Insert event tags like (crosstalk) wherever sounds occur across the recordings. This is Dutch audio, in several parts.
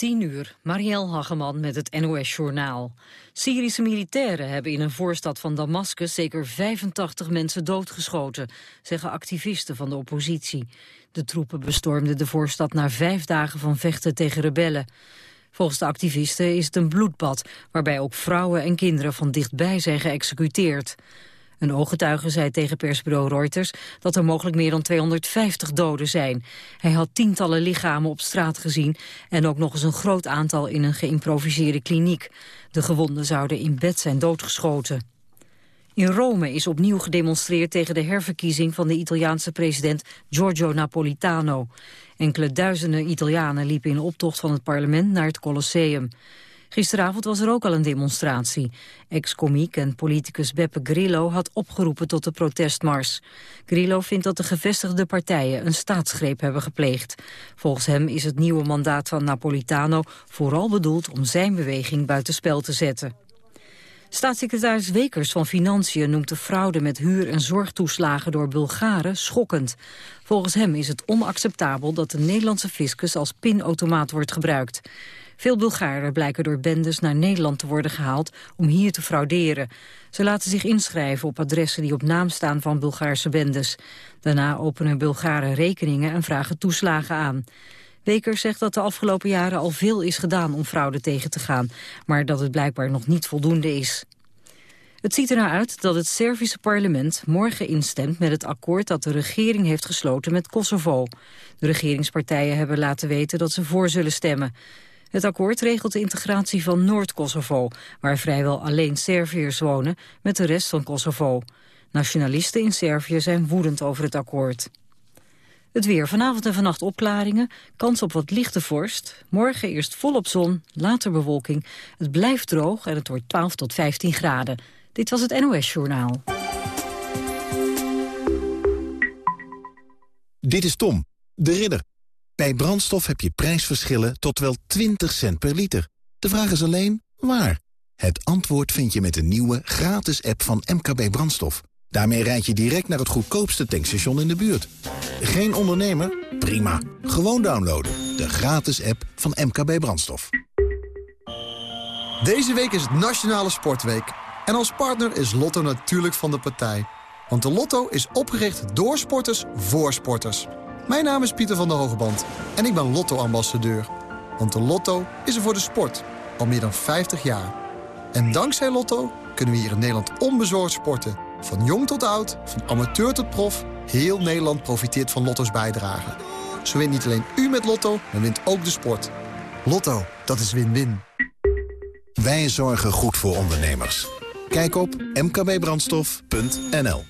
10 uur, Marielle Hageman met het NOS-journaal. Syrische militairen hebben in een voorstad van Damascus zeker 85 mensen doodgeschoten, zeggen activisten van de oppositie. De troepen bestormden de voorstad na vijf dagen van vechten tegen rebellen. Volgens de activisten is het een bloedbad, waarbij ook vrouwen en kinderen van dichtbij zijn geëxecuteerd. Een ooggetuige zei tegen persbureau Reuters dat er mogelijk meer dan 250 doden zijn. Hij had tientallen lichamen op straat gezien en ook nog eens een groot aantal in een geïmproviseerde kliniek. De gewonden zouden in bed zijn doodgeschoten. In Rome is opnieuw gedemonstreerd tegen de herverkiezing van de Italiaanse president Giorgio Napolitano. Enkele duizenden Italianen liepen in optocht van het parlement naar het Colosseum. Gisteravond was er ook al een demonstratie. Ex-komiek en politicus Beppe Grillo had opgeroepen tot de protestmars. Grillo vindt dat de gevestigde partijen een staatsgreep hebben gepleegd. Volgens hem is het nieuwe mandaat van Napolitano vooral bedoeld om zijn beweging buitenspel te zetten. Staatssecretaris Wekers van Financiën noemt de fraude met huur- en zorgtoeslagen door Bulgaren schokkend. Volgens hem is het onacceptabel dat de Nederlandse fiscus als pinautomaat wordt gebruikt. Veel Bulgaren blijken door bendes naar Nederland te worden gehaald om hier te frauderen. Ze laten zich inschrijven op adressen die op naam staan van Bulgaarse bendes. Daarna openen Bulgaren rekeningen en vragen toeslagen aan. Wekers zegt dat de afgelopen jaren al veel is gedaan om fraude tegen te gaan, maar dat het blijkbaar nog niet voldoende is. Het ziet ernaar uit dat het Servische parlement morgen instemt met het akkoord dat de regering heeft gesloten met Kosovo. De regeringspartijen hebben laten weten dat ze voor zullen stemmen. Het akkoord regelt de integratie van Noord-Kosovo, waar vrijwel alleen Serviërs wonen, met de rest van Kosovo. Nationalisten in Servië zijn woedend over het akkoord. Het weer vanavond en vannacht opklaringen, kans op wat lichte vorst. Morgen eerst volop zon, later bewolking. Het blijft droog en het wordt 12 tot 15 graden. Dit was het NOS Journaal. Dit is Tom, de ridder. Bij brandstof heb je prijsverschillen tot wel 20 cent per liter. De vraag is alleen, waar? Het antwoord vind je met de nieuwe gratis app van MKB Brandstof. Daarmee rijd je direct naar het goedkoopste tankstation in de buurt. Geen ondernemer? Prima. Gewoon downloaden. De gratis app van MKB Brandstof. Deze week is het Nationale Sportweek. En als partner is Lotto natuurlijk van de partij. Want de Lotto is opgericht door sporters voor sporters. Mijn naam is Pieter van der Hogeband en ik ben Lotto-ambassadeur. Want de Lotto is er voor de sport, al meer dan 50 jaar. En dankzij Lotto kunnen we hier in Nederland onbezorgd sporten. Van jong tot oud, van amateur tot prof, heel Nederland profiteert van Lotto's bijdrage. Zo wint niet alleen u met Lotto, maar wint ook de sport. Lotto, dat is win-win. Wij zorgen goed voor ondernemers. Kijk op mkbbrandstof.nl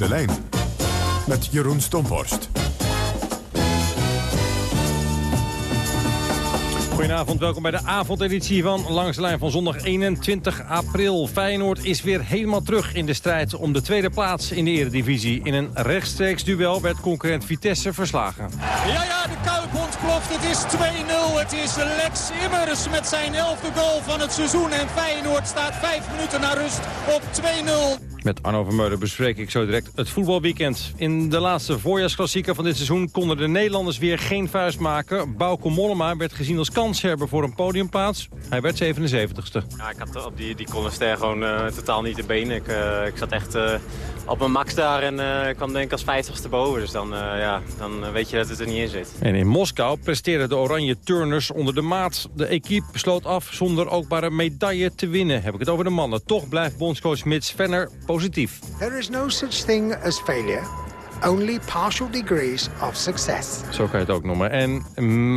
De lijn met Jeroen Stomphorst. Goedenavond, welkom bij de avondeditie van Langs de Lijn van zondag 21 april. Feyenoord is weer helemaal terug in de strijd om de tweede plaats in de eredivisie. In een rechtstreeks duel werd concurrent Vitesse verslagen. Ja, ja, de Kuip ontploft. Het is 2-0. Het is Lex Immers met zijn elfde goal van het seizoen. En Feyenoord staat vijf minuten na rust op 2-0. Met Arno Vermeulen bespreek ik zo direct het voetbalweekend. In de laatste voorjaarsklassieker van dit seizoen konden de Nederlanders weer geen vuist maken. Bauke Mollema werd gezien als kanshebber voor een podiumplaats. Hij werd 77ste. Ja, ik had op die, die gewoon uh, totaal niet de benen. Ik, uh, ik zat echt uh, op mijn max daar en ik kwam denk ik als 50ste boven. Dus dan, ja, dan weet je dat het er niet in zit. En in Moskou presteerden de oranje turners onder de maat. De equipe sloot af zonder ookbare medaille te winnen. Heb ik het over de mannen. Toch blijft bondscoach Mits Venner positief. There is no such thing as failure. Only partial degrees of success. Zo kan je het ook noemen. En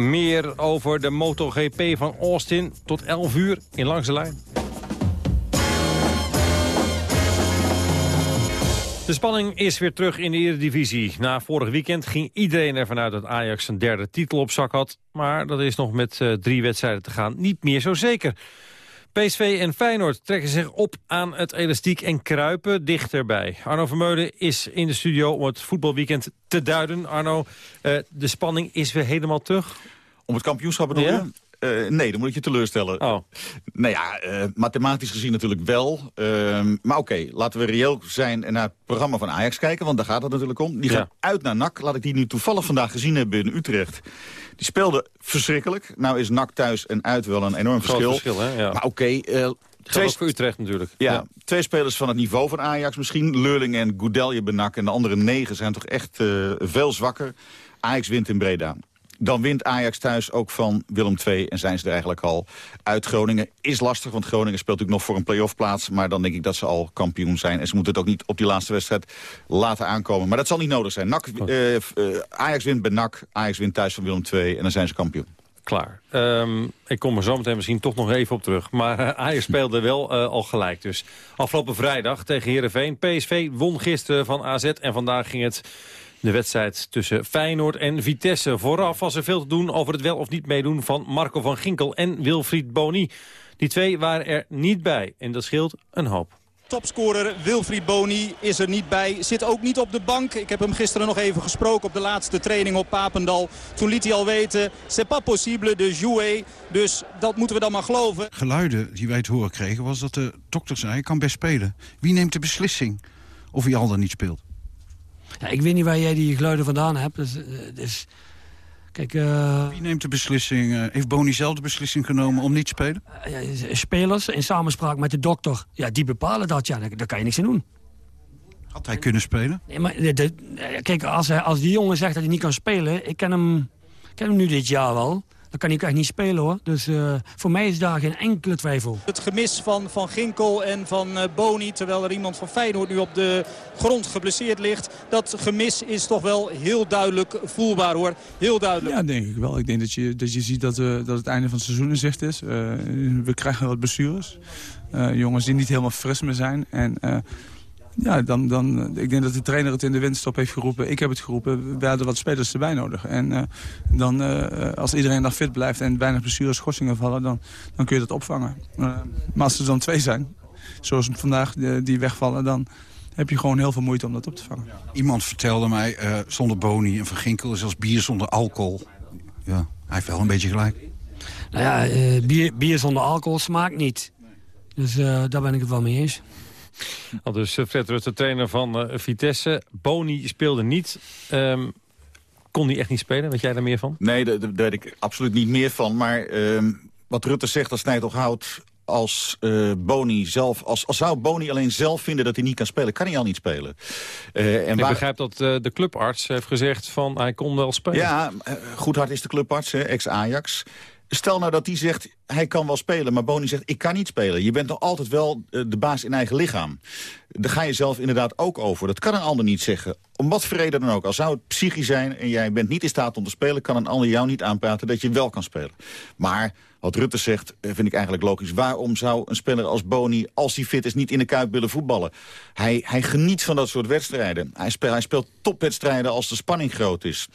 meer over de MotoGP van Austin tot 11 uur in Langs de Lijn. De spanning is weer terug in de Eredivisie. Na vorig weekend ging iedereen ervan uit dat Ajax een derde titel op zak had. Maar dat is nog met uh, drie wedstrijden te gaan niet meer zo zeker. PSV en Feyenoord trekken zich op aan het elastiek en kruipen dichterbij. Arno Vermeulen is in de studio om het voetbalweekend te duiden. Arno, uh, de spanning is weer helemaal terug. Om het kampioenschap bedoel ja? Uh, nee, dan moet ik je teleurstellen. Oh. Nou ja, uh, mathematisch gezien natuurlijk wel. Uh, maar oké, okay, laten we reëel zijn en naar het programma van Ajax kijken. Want daar gaat het natuurlijk om. Die ja. gaat uit naar NAC. Laat ik die nu toevallig vandaag gezien hebben in Utrecht. Die speelde verschrikkelijk. Nou is NAC thuis en uit wel een enorm verschil. verschil hè? Ja. Maar oké... Okay, Twee voor Utrecht natuurlijk. Ja, ja, twee spelers van het niveau van Ajax misschien. Leurling en Goudelje benak. En de andere negen zijn toch echt veel zwakker. Ajax wint in Breda. Dan wint Ajax thuis ook van Willem II en zijn ze er eigenlijk al uit Groningen. Is lastig, want Groningen speelt natuurlijk nog voor een play-off plaats. Maar dan denk ik dat ze al kampioen zijn. En ze moeten het ook niet op die laatste wedstrijd laten aankomen. Maar dat zal niet nodig zijn. NAC, uh, uh, Ajax wint bij NAC, Ajax wint thuis van Willem II en dan zijn ze kampioen. Klaar. Um, ik kom er zo meteen misschien toch nog even op terug. Maar uh, Ajax speelde wel uh, al gelijk. Dus afgelopen vrijdag tegen Heerenveen. PSV won gisteren van AZ en vandaag ging het de wedstrijd tussen Feyenoord en Vitesse. Vooraf was er veel te doen over het wel of niet meedoen van Marco van Ginkel en Wilfried Boni. Die twee waren er niet bij en dat scheelt een hoop. Topscorer Wilfried Boni is er niet bij. Zit ook niet op de bank. Ik heb hem gisteren nog even gesproken op de laatste training op Papendal. Toen liet hij al weten, c'est pas possible de jouer. Dus dat moeten we dan maar geloven. Geluiden die wij te horen kregen was dat de dokter zei, hij kan best spelen. Wie neemt de beslissing of hij al dan niet speelt? Ik weet niet waar jij die geluiden vandaan hebt. Dus, dus kijk, uh... Wie neemt de beslissing? Uh, heeft Boni zelf de beslissing genomen om niet te spelen? Uh, spelers in samenspraak met de dokter, ja, die bepalen dat. Ja, daar, daar kan je niks aan doen. Had hij kunnen spelen? Nee, maar de, de, kijk, als, hij, als die jongen zegt dat hij niet kan spelen... Ik ken hem, ik ken hem nu dit jaar wel dan kan hij ook echt niet spelen hoor. Dus uh, voor mij is daar geen enkele twijfel. Het gemis van Van Ginkel en van uh, Boni, terwijl er iemand van Feyenoord nu op de grond geblesseerd ligt. Dat gemis is toch wel heel duidelijk voelbaar hoor. Heel duidelijk. Ja, denk ik wel. Ik denk dat je, dat je ziet dat, uh, dat het einde van het seizoen in zicht is. we krijgen wat blessures. jongens die niet helemaal fris meer zijn. En ja, dan, dan, ik denk dat de trainer het in de winststop heeft geroepen. Ik heb het geroepen. We hadden wat spelers erbij nodig. En uh, dan, uh, als iedereen dan fit blijft en weinig blessures, schorsingen vallen... Dan, dan kun je dat opvangen. Uh, maar als er dan twee zijn, zoals vandaag, die, die wegvallen... dan heb je gewoon heel veel moeite om dat op te vangen. Iemand vertelde mij, zonder boni en verginkel is als bier zonder alcohol. Ja, hij heeft wel een beetje gelijk. Nou ja, bier, bier zonder alcohol smaakt niet. Dus daar ben ik het wel mee eens. Al dus eh, Fred Rutte, trainer van uh, Vitesse. Boni speelde niet. Um, kon hij echt niet spelen? Weet jij daar meer van? Nee, daar, daar weet ik absoluut niet meer van. Maar um, wat Rutte zegt, dat snijdt toch houdt als uh, Boni zelf, als, als zou Boni alleen zelf vinden dat hij niet kan spelen, kan hij al niet spelen. Uh, en Ik begrijp dat uh, de clubarts heeft gezegd van hij kon wel spelen. Ja, goed hard is de clubarts, ex-Ajax. Stel nou dat die zegt, hij kan wel spelen, maar Boni zegt, ik kan niet spelen. Je bent nog altijd wel uh, de baas in eigen lichaam. Daar ga je zelf inderdaad ook over. Dat kan een ander niet zeggen. Om wat voor reden dan ook. Al zou het psychisch zijn en jij bent niet in staat om te spelen... kan een ander jou niet aanpraten dat je wel kan spelen. Maar wat Rutte zegt, eh, vind ik eigenlijk logisch. Waarom zou een speler als Boni, als hij fit is, niet in de Kuip willen voetballen? Hij, hij geniet van dat soort wedstrijden. Hij speelt, hij speelt topwedstrijden als de spanning groot is.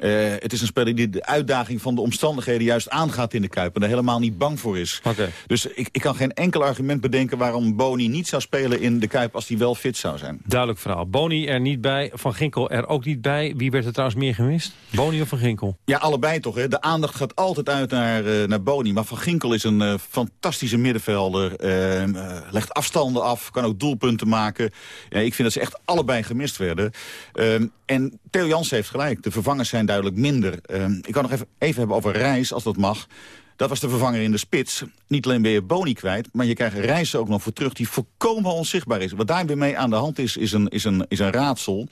Uh, het is een speler die de uitdaging van de omstandigheden juist aangaat in de Kuip. En er helemaal niet bang voor is. Dus ik, ik kan geen enkel argument bedenken waarom Boni niet zou spelen in de Kuip als hij wel fit zou zijn. Duidelijk verhaal. Boni er niet bij, Van Ginkel er ook niet bij. Wie werd er trouwens meer gemist? Boni of Van Ginkel? Ja, allebei toch. Hè? De aandacht gaat altijd uit naar, uh, naar Boni. Maar Van Ginkel is een uh, fantastische middenvelder. Uh, legt afstanden af, kan ook doelpunten maken. Ja, ik vind dat ze echt allebei gemist werden. Ehm, en Theo Jans heeft gelijk. De vervangers zijn duidelijk minder. Ehm, ik kan nog even, even hebben over Reis, als dat mag. Dat was de vervanger in de spits. Niet alleen ben je Boni kwijt, maar je krijgt Reis ook nog voor terug... die volkomen onzichtbaar is. Wat daar weer mee aan de hand is, is een, is een, is een raadsel.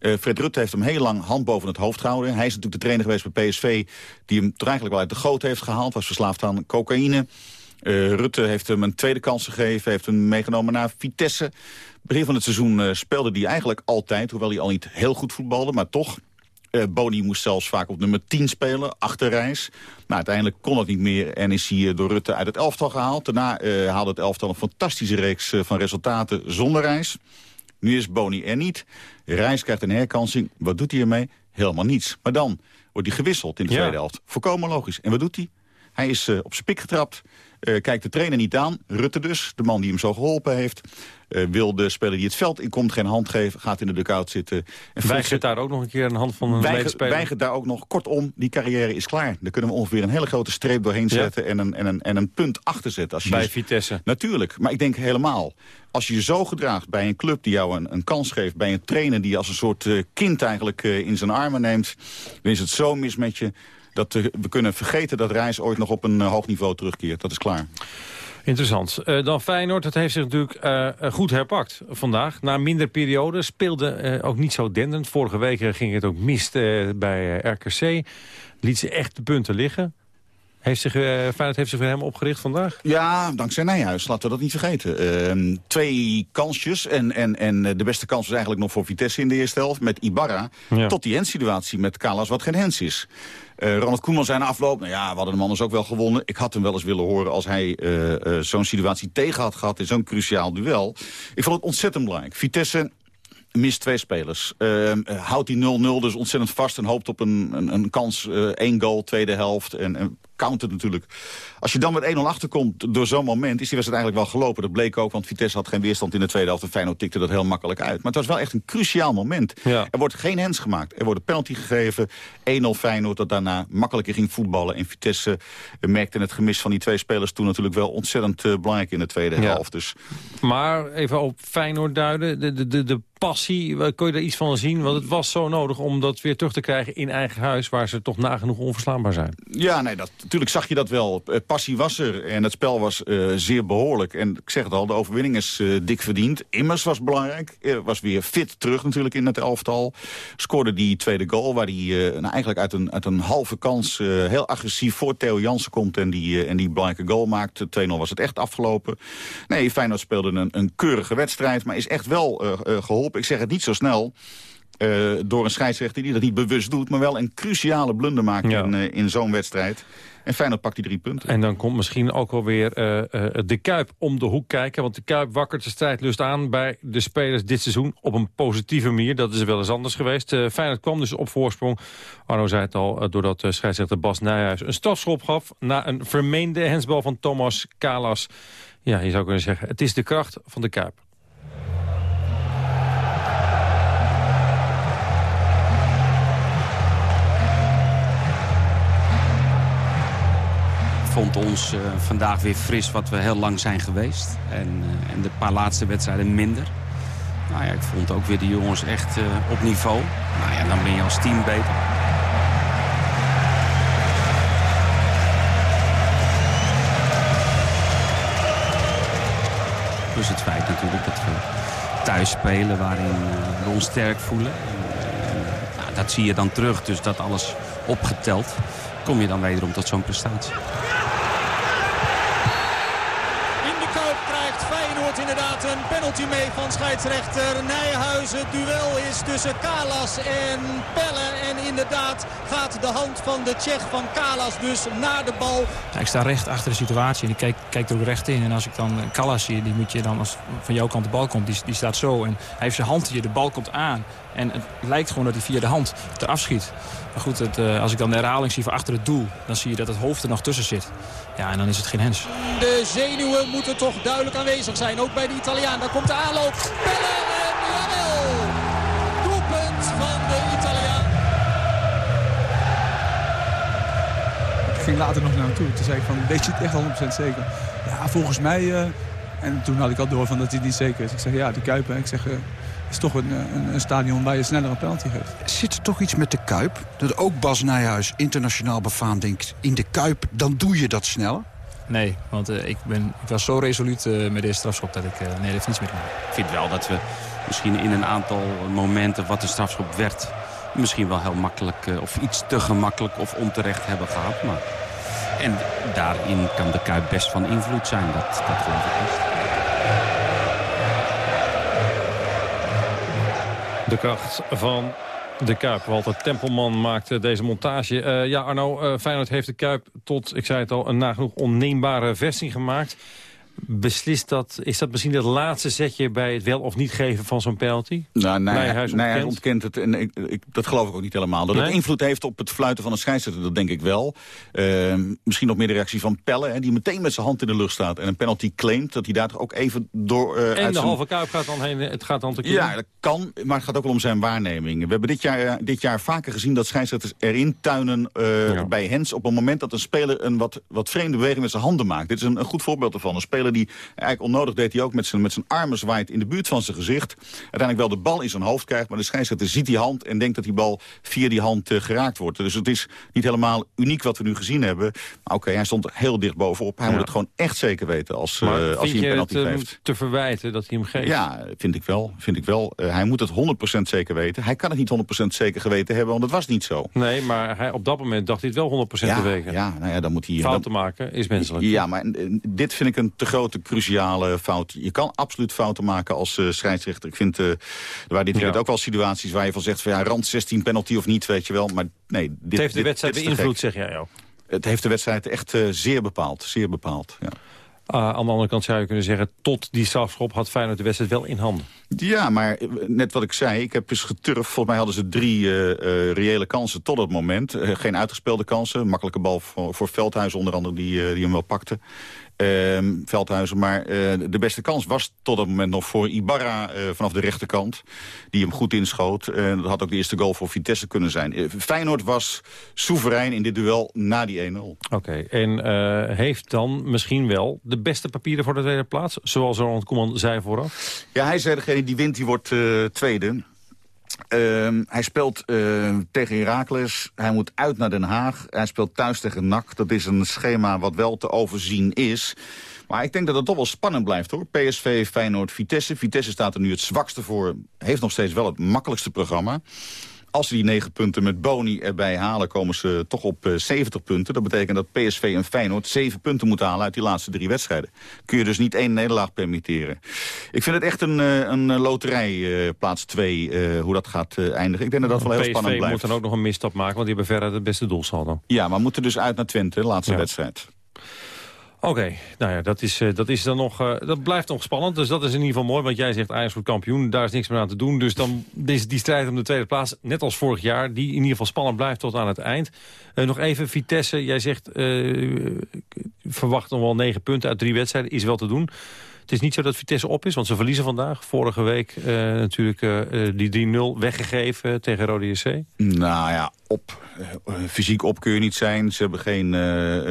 Uh, Fred Rutte heeft hem heel lang hand boven het hoofd gehouden. Hij is natuurlijk de trainer geweest bij PSV... die hem toch eigenlijk wel uit de goot heeft gehaald. Was verslaafd aan cocaïne. Uh, Rutte heeft hem een tweede kans gegeven. Heeft hem meegenomen naar Vitesse. Begin van het seizoen uh, speelde hij eigenlijk altijd. Hoewel hij al niet heel goed voetbalde, maar toch. Uh, Boni moest zelfs vaak op nummer 10 spelen, achter Reis. Maar uiteindelijk kon dat niet meer en is hij door Rutte uit het elftal gehaald. Daarna haalde het elftal een fantastische reeks van resultaten zonder Reis. Nu is Boni er niet. Reis krijgt een herkansing. Wat doet hij ermee? Helemaal niets. Maar dan wordt hij gewisseld in de tweede helft. Volkomen logisch. En wat doet hij? Hij is op zijn pik getrapt. Uh, kijkt de trainer niet aan. Rutte dus, de man die hem zo geholpen heeft. Uh, wil de speler die het veld inkomt geen hand geven. Gaat in de dugout zitten. En weigert daar ook nog een keer een hand van een weiger, speler? Weigert daar ook nog. Kortom, die carrière is klaar. Daar kunnen we ongeveer een hele grote streep doorheen zetten. En, een, en, een, en een punt achter zetten. Als je bij dus, Vitesse? Natuurlijk. Maar ik denk helemaal. Als je je zo gedraagt bij een club die jou een, een kans geeft... bij een trainer die als een soort uh, kind eigenlijk uh, in zijn armen neemt... dan is het zo mis met je dat we kunnen vergeten dat Reis ooit nog op een uh, hoog niveau terugkeert. Dat is klaar. Interessant. Uh, dan Feyenoord, dat heeft zich natuurlijk uh, goed herpakt vandaag. Na minder periode speelde ook niet zo dendend. Vorige week ging het ook mis bij RKC. Liet ze echt de punten liggen. Heeft zich, uh, Feyenoord heeft zich weer helemaal opgericht vandaag? Ja, dankzij Nijhuis. Laten we dat niet vergeten. Uh, twee kansjes. En, en, en de beste kans was eigenlijk nog voor Vitesse in de eerste helft. Met Ibarra. Ja. Tot die hens-situatie met Kalas wat geen hens is. Uh, Ronald Koeman na afloop, nou ja, we hadden de man dus ook wel gewonnen. Ik had hem wel eens willen horen als hij zo'n situatie tegen had gehad in zo'n cruciaal duel. Ik vond het ontzettend belangrijk. Vitesse mist twee spelers. Uh, houdt die 0-0 dus ontzettend vast en hoopt op een, een, kans. Uh, één goal, tweede helft. En, en counter natuurlijk. Als je dan met 1-0 achterkomt door zo'n moment... is die wedstrijd eigenlijk wel gelopen. Dat bleek ook, want Vitesse had geen weerstand in de tweede helft. En Feyenoord tikte dat heel makkelijk uit. Maar het was wel echt een cruciaal moment. Ja. Er wordt geen hens gemaakt. Er wordt een penalty gegeven. 1-0 Feyenoord dat daarna makkelijker ging voetballen. En Vitesse merkte het gemis van die twee spelers... toen natuurlijk wel ontzettend uh, belangrijk in de tweede Ja. helft. Dus Maar even op Feyenoord duiden. De, de, de, de passie, eh, kon je daar iets van zien? Want het was zo nodig om dat weer terug te krijgen in eigen huis... waar ze toch nagenoeg onverslaanbaar zijn. Ja, nee, dat, natuurlijk zag je dat wel. Eh, Passie was er en het spel was eh, zeer behoorlijk. En ik zeg het al, de overwinning is eh, dik verdiend. Immers was belangrijk. Eh, was weer fit terug natuurlijk in het elftal. Scoorde die tweede goal waar hij nou, eigenlijk uit een, uit een halve kans... heel agressief voor Theo Jansen komt en die, en die belangrijke goal maakt. 2-0 was het echt afgelopen. Nee, Feyenoord speelde een, een keurige wedstrijd, maar is echt wel eh, eh, geholpen. Ik zeg het niet zo snel... door een scheidsrechter die dat niet bewust doet... maar wel een cruciale blunder maakt Ja. in, in zo'n wedstrijd. En Feyenoord pakt die drie punten. En dan komt misschien ook wel weer eh, eh, de Kuip om de hoek kijken. Want de Kuip wakkert de strijdlust aan bij de spelers dit seizoen op een positieve manier. Dat is wel eens anders geweest. Eh Feyenoord kwam dus op voorsprong. Arno zei het al, doordat uh, scheidsrechter Bas Nijhuis een strafschop gaf... na een vermeende hensbal van Thomas Kalas. Ja, je zou kunnen zeggen, het is de kracht van de Kuip. Vond ons uh, vandaag weer fris wat we heel lang zijn geweest. En, uh, en de paar laatste wedstrijden minder. Nou ja, ik vond ook weer de jongens echt uh, op niveau. Nou ja, dan ben je als team beter. Plus het feit natuurlijk dat we thuis spelen waarin we ons sterk voelen. En, nou, dat zie je dan terug, dus dat alles opgeteld kom je dan wederom tot zo'n prestatie. In de Kuip krijgt Feyenoord inderdaad een penalty mee van scheidsrechter Nijhuizen. Het duel is tussen Kalas en Pelle. Inderdaad gaat de hand van de Tsjech van Kalas dus naar de bal. Ja, ik sta recht achter de situatie en ik kijk, kijk er ook recht in. En als ik dan Kalas zie, die moet je dan als van jouw kant de bal komt, die, die staat zo. En hij heeft zijn hand hier, de bal komt aan. En het lijkt gewoon dat hij via de hand eraf schiet. Maar goed, het, uh, als ik dan de herhaling zie van achter het doel... dan zie je dat het hoofd er nog tussen zit. Ja, en dan is het geen hens. De zenuwen moeten toch duidelijk aanwezig zijn. Ook bij de Italiaan. Daar komt de aanloop. Ging later nog naar hem toe. Toen zei ik van, weet je het echt 100% zeker? Ja, volgens mij... Uh... En toen had ik al door van dat hij niet zeker is. Ik zeg, ja, de Kuip. Ik zeg, uh, is toch een, een, een, stadion waar je sneller een penalty geeft. Zit er toch iets met de Kuip? Dat ook Bas Nijhuis, internationaal befaamd, denkt... in de Kuip, dan doe je dat sneller? Nee, want uh, ik, ben, ik was zo resoluut uh, met deze strafschop dat ik... Uh, nee, dat heeft niets meer te maken. Ik vind wel dat we misschien in een aantal momenten wat de strafschop werd... misschien wel heel makkelijk of iets te gemakkelijk of onterecht hebben gehad. Maar... En daarin kan de Kuip best van invloed zijn. Dat, dat geloof ik. De kracht van de Kuip. Walter Tempelman maakte deze montage. Uh, ja, Arno, uh, Feyenoord heeft de Kuip tot, ik zei het al, een nagenoeg onneembare versie gemaakt beslist dat, is dat misschien het laatste zetje bij het wel of niet geven van zo'n penalty? Nou, nee, hij, nee, hij ontkent het. En ik, ik, dat geloof ik ook niet helemaal. Dat het invloed heeft op het fluiten van een scheidsrechter, dat denk ik wel. Uh, misschien nog meer de reactie van Pelle, hè, die meteen met zijn hand in de lucht staat. En een penalty claimt, dat hij daar toch ook even door... Uh, en de halve kuip gaat dan heen, het gaat dan te. Ja, dat kan, maar het gaat ook wel om zijn waarneming. We hebben dit jaar, uh, dit jaar vaker gezien dat scheidsrechters erin tuinen ja. bij Hens... op het moment dat een speler een wat, wat vreemde beweging met zijn handen maakt. Dit is een, een goed voorbeeld ervan. Een speler die eigenlijk onnodig deed hij ook met zijn, met zijn armen zwaait in de buurt van zijn gezicht. Uiteindelijk wel de bal in zijn hoofd krijgt, maar de scheidsrechter ziet die hand en denkt dat die bal via die hand uh, geraakt wordt. Dus het is niet helemaal uniek wat we nu gezien hebben. Maar oké, okay, hij stond heel dicht bovenop. Hij ja. moet het gewoon echt zeker weten als, uh, als hij een penalty het, geeft. te verwijten dat hij hem geeft? Ja, vind ik wel. Vind ik wel. Uh, hij moet het 100% zeker weten. Hij kan het niet 100% zeker geweten hebben, want het was niet zo. Nee, maar hij, op dat moment dacht hij het wel 100% ja, te weten. Ja, nou ja, dan moet hij... Fout te maken is menselijk. Ja, maar dit vind ik een te grote, cruciale fout. Je kan absoluut fouten maken als uh, scheidsrechter. Ik vind, uh, er waren dit ja. ook wel situaties waar je van zegt... van ja, rand 16 penalty of niet, weet je wel. Maar nee, dit, het heeft de wedstrijd beïnvloed, zeg jij ook. Het heeft de wedstrijd echt uh, zeer bepaald. Zeer bepaald, ja. Uh, aan de andere kant zou je kunnen zeggen... tot die strafschop had Feyenoord de wedstrijd wel in handen. Ja, maar net wat ik zei, ik heb eens geturfd. Volgens mij hadden ze drie uh, uh, reële kansen tot dat moment. Geen uitgespeelde kansen. Makkelijke bal voor, voor Veldhuis onder andere, die, die hem wel pakte. Uh, Veldhuizen. Maar uh, de beste kans was tot dat moment nog voor Ibarra uh, vanaf de rechterkant. Die hem goed inschoot. Uh, dat had ook de eerste goal voor Vitesse kunnen zijn. Feyenoord was soeverein in dit duel na die 1-0. Oké, okay. en heeft dan misschien wel de beste papieren voor de tweede plaats? Zoals Ronald Koeman zei vooraf. Ja, hij zei degene die wint, die wordt tweede. Uh, hij speelt uh, tegen Heracles. Hij moet uit naar Den Haag. Hij speelt thuis tegen NAC. Dat is een schema wat wel te overzien is. Maar ik denk dat het toch wel spannend blijft hoor. PSV, Feyenoord, Vitesse. Vitesse staat er nu het zwakste voor. Heeft nog steeds wel het makkelijkste programma. Als ze die negen punten met Boni erbij halen, komen ze toch op uh, 70 punten. Dat betekent dat PSV en Feyenoord zeven punten moeten halen uit die laatste drie wedstrijden. Kun je dus niet één nederlaag permitteren. Ik vind het echt een, uh, een loterij, uh, plaats twee, hoe dat gaat eindigen. Ik denk dat dat wel heel PSV spannend blijft. moet dan ook nog een misstap maken, want die hebben verder het beste doelsaldo. Ja, maar moeten dus uit naar Twente, laatste ja. wedstrijd. Oké, nou ja, dat, is, uh, dat, is dan nog, uh, dat blijft nog spannend. Dus dat is in ieder geval mooi, want jij zegt Ajax wordt kampioen. Daar is niks meer aan te doen. Dus dan is die strijd om de tweede plaats, net als vorig jaar... die in ieder geval spannend blijft tot aan het eind. Uh, nog even Vitesse, jij zegt... verwacht nog wel negen punten uit drie wedstrijden, is wel te doen. Het is niet zo dat Vitesse op is, want ze verliezen vandaag. Vorige week natuurlijk die 3-0 weggegeven tegen Rode JC. Nou ja, op. Uh, fysiek op kun je niet zijn. Ze hebben geen...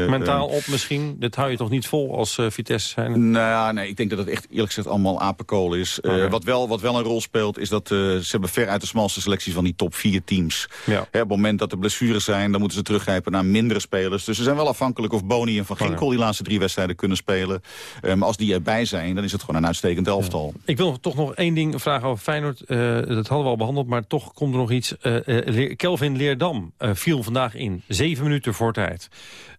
Mentaal op misschien? Dat hou je toch niet vol als Vitesse zijn? Nou ja, nee, ik denk dat het echt eerlijk gezegd allemaal apenkool is. Okay. wat, wel, wat wel een rol speelt is dat ze hebben ver uit de smalste selectie van die top 4 teams. Ja. Hè, op het moment dat er blessures zijn, dan moeten ze teruggrijpen naar mindere spelers. Dus ze zijn wel afhankelijk of Boni en Van Ginkel die laatste drie wedstrijden kunnen spelen. maar als die erbij zijn dan is het gewoon een uitstekend elftal. Ja. Ik wil toch nog één ding vragen over Feyenoord. Uh, dat hadden we al behandeld, maar toch komt er nog iets. Uh, Kelvin Leerdam uh, viel vandaag in. Zeven minuten voor tijd.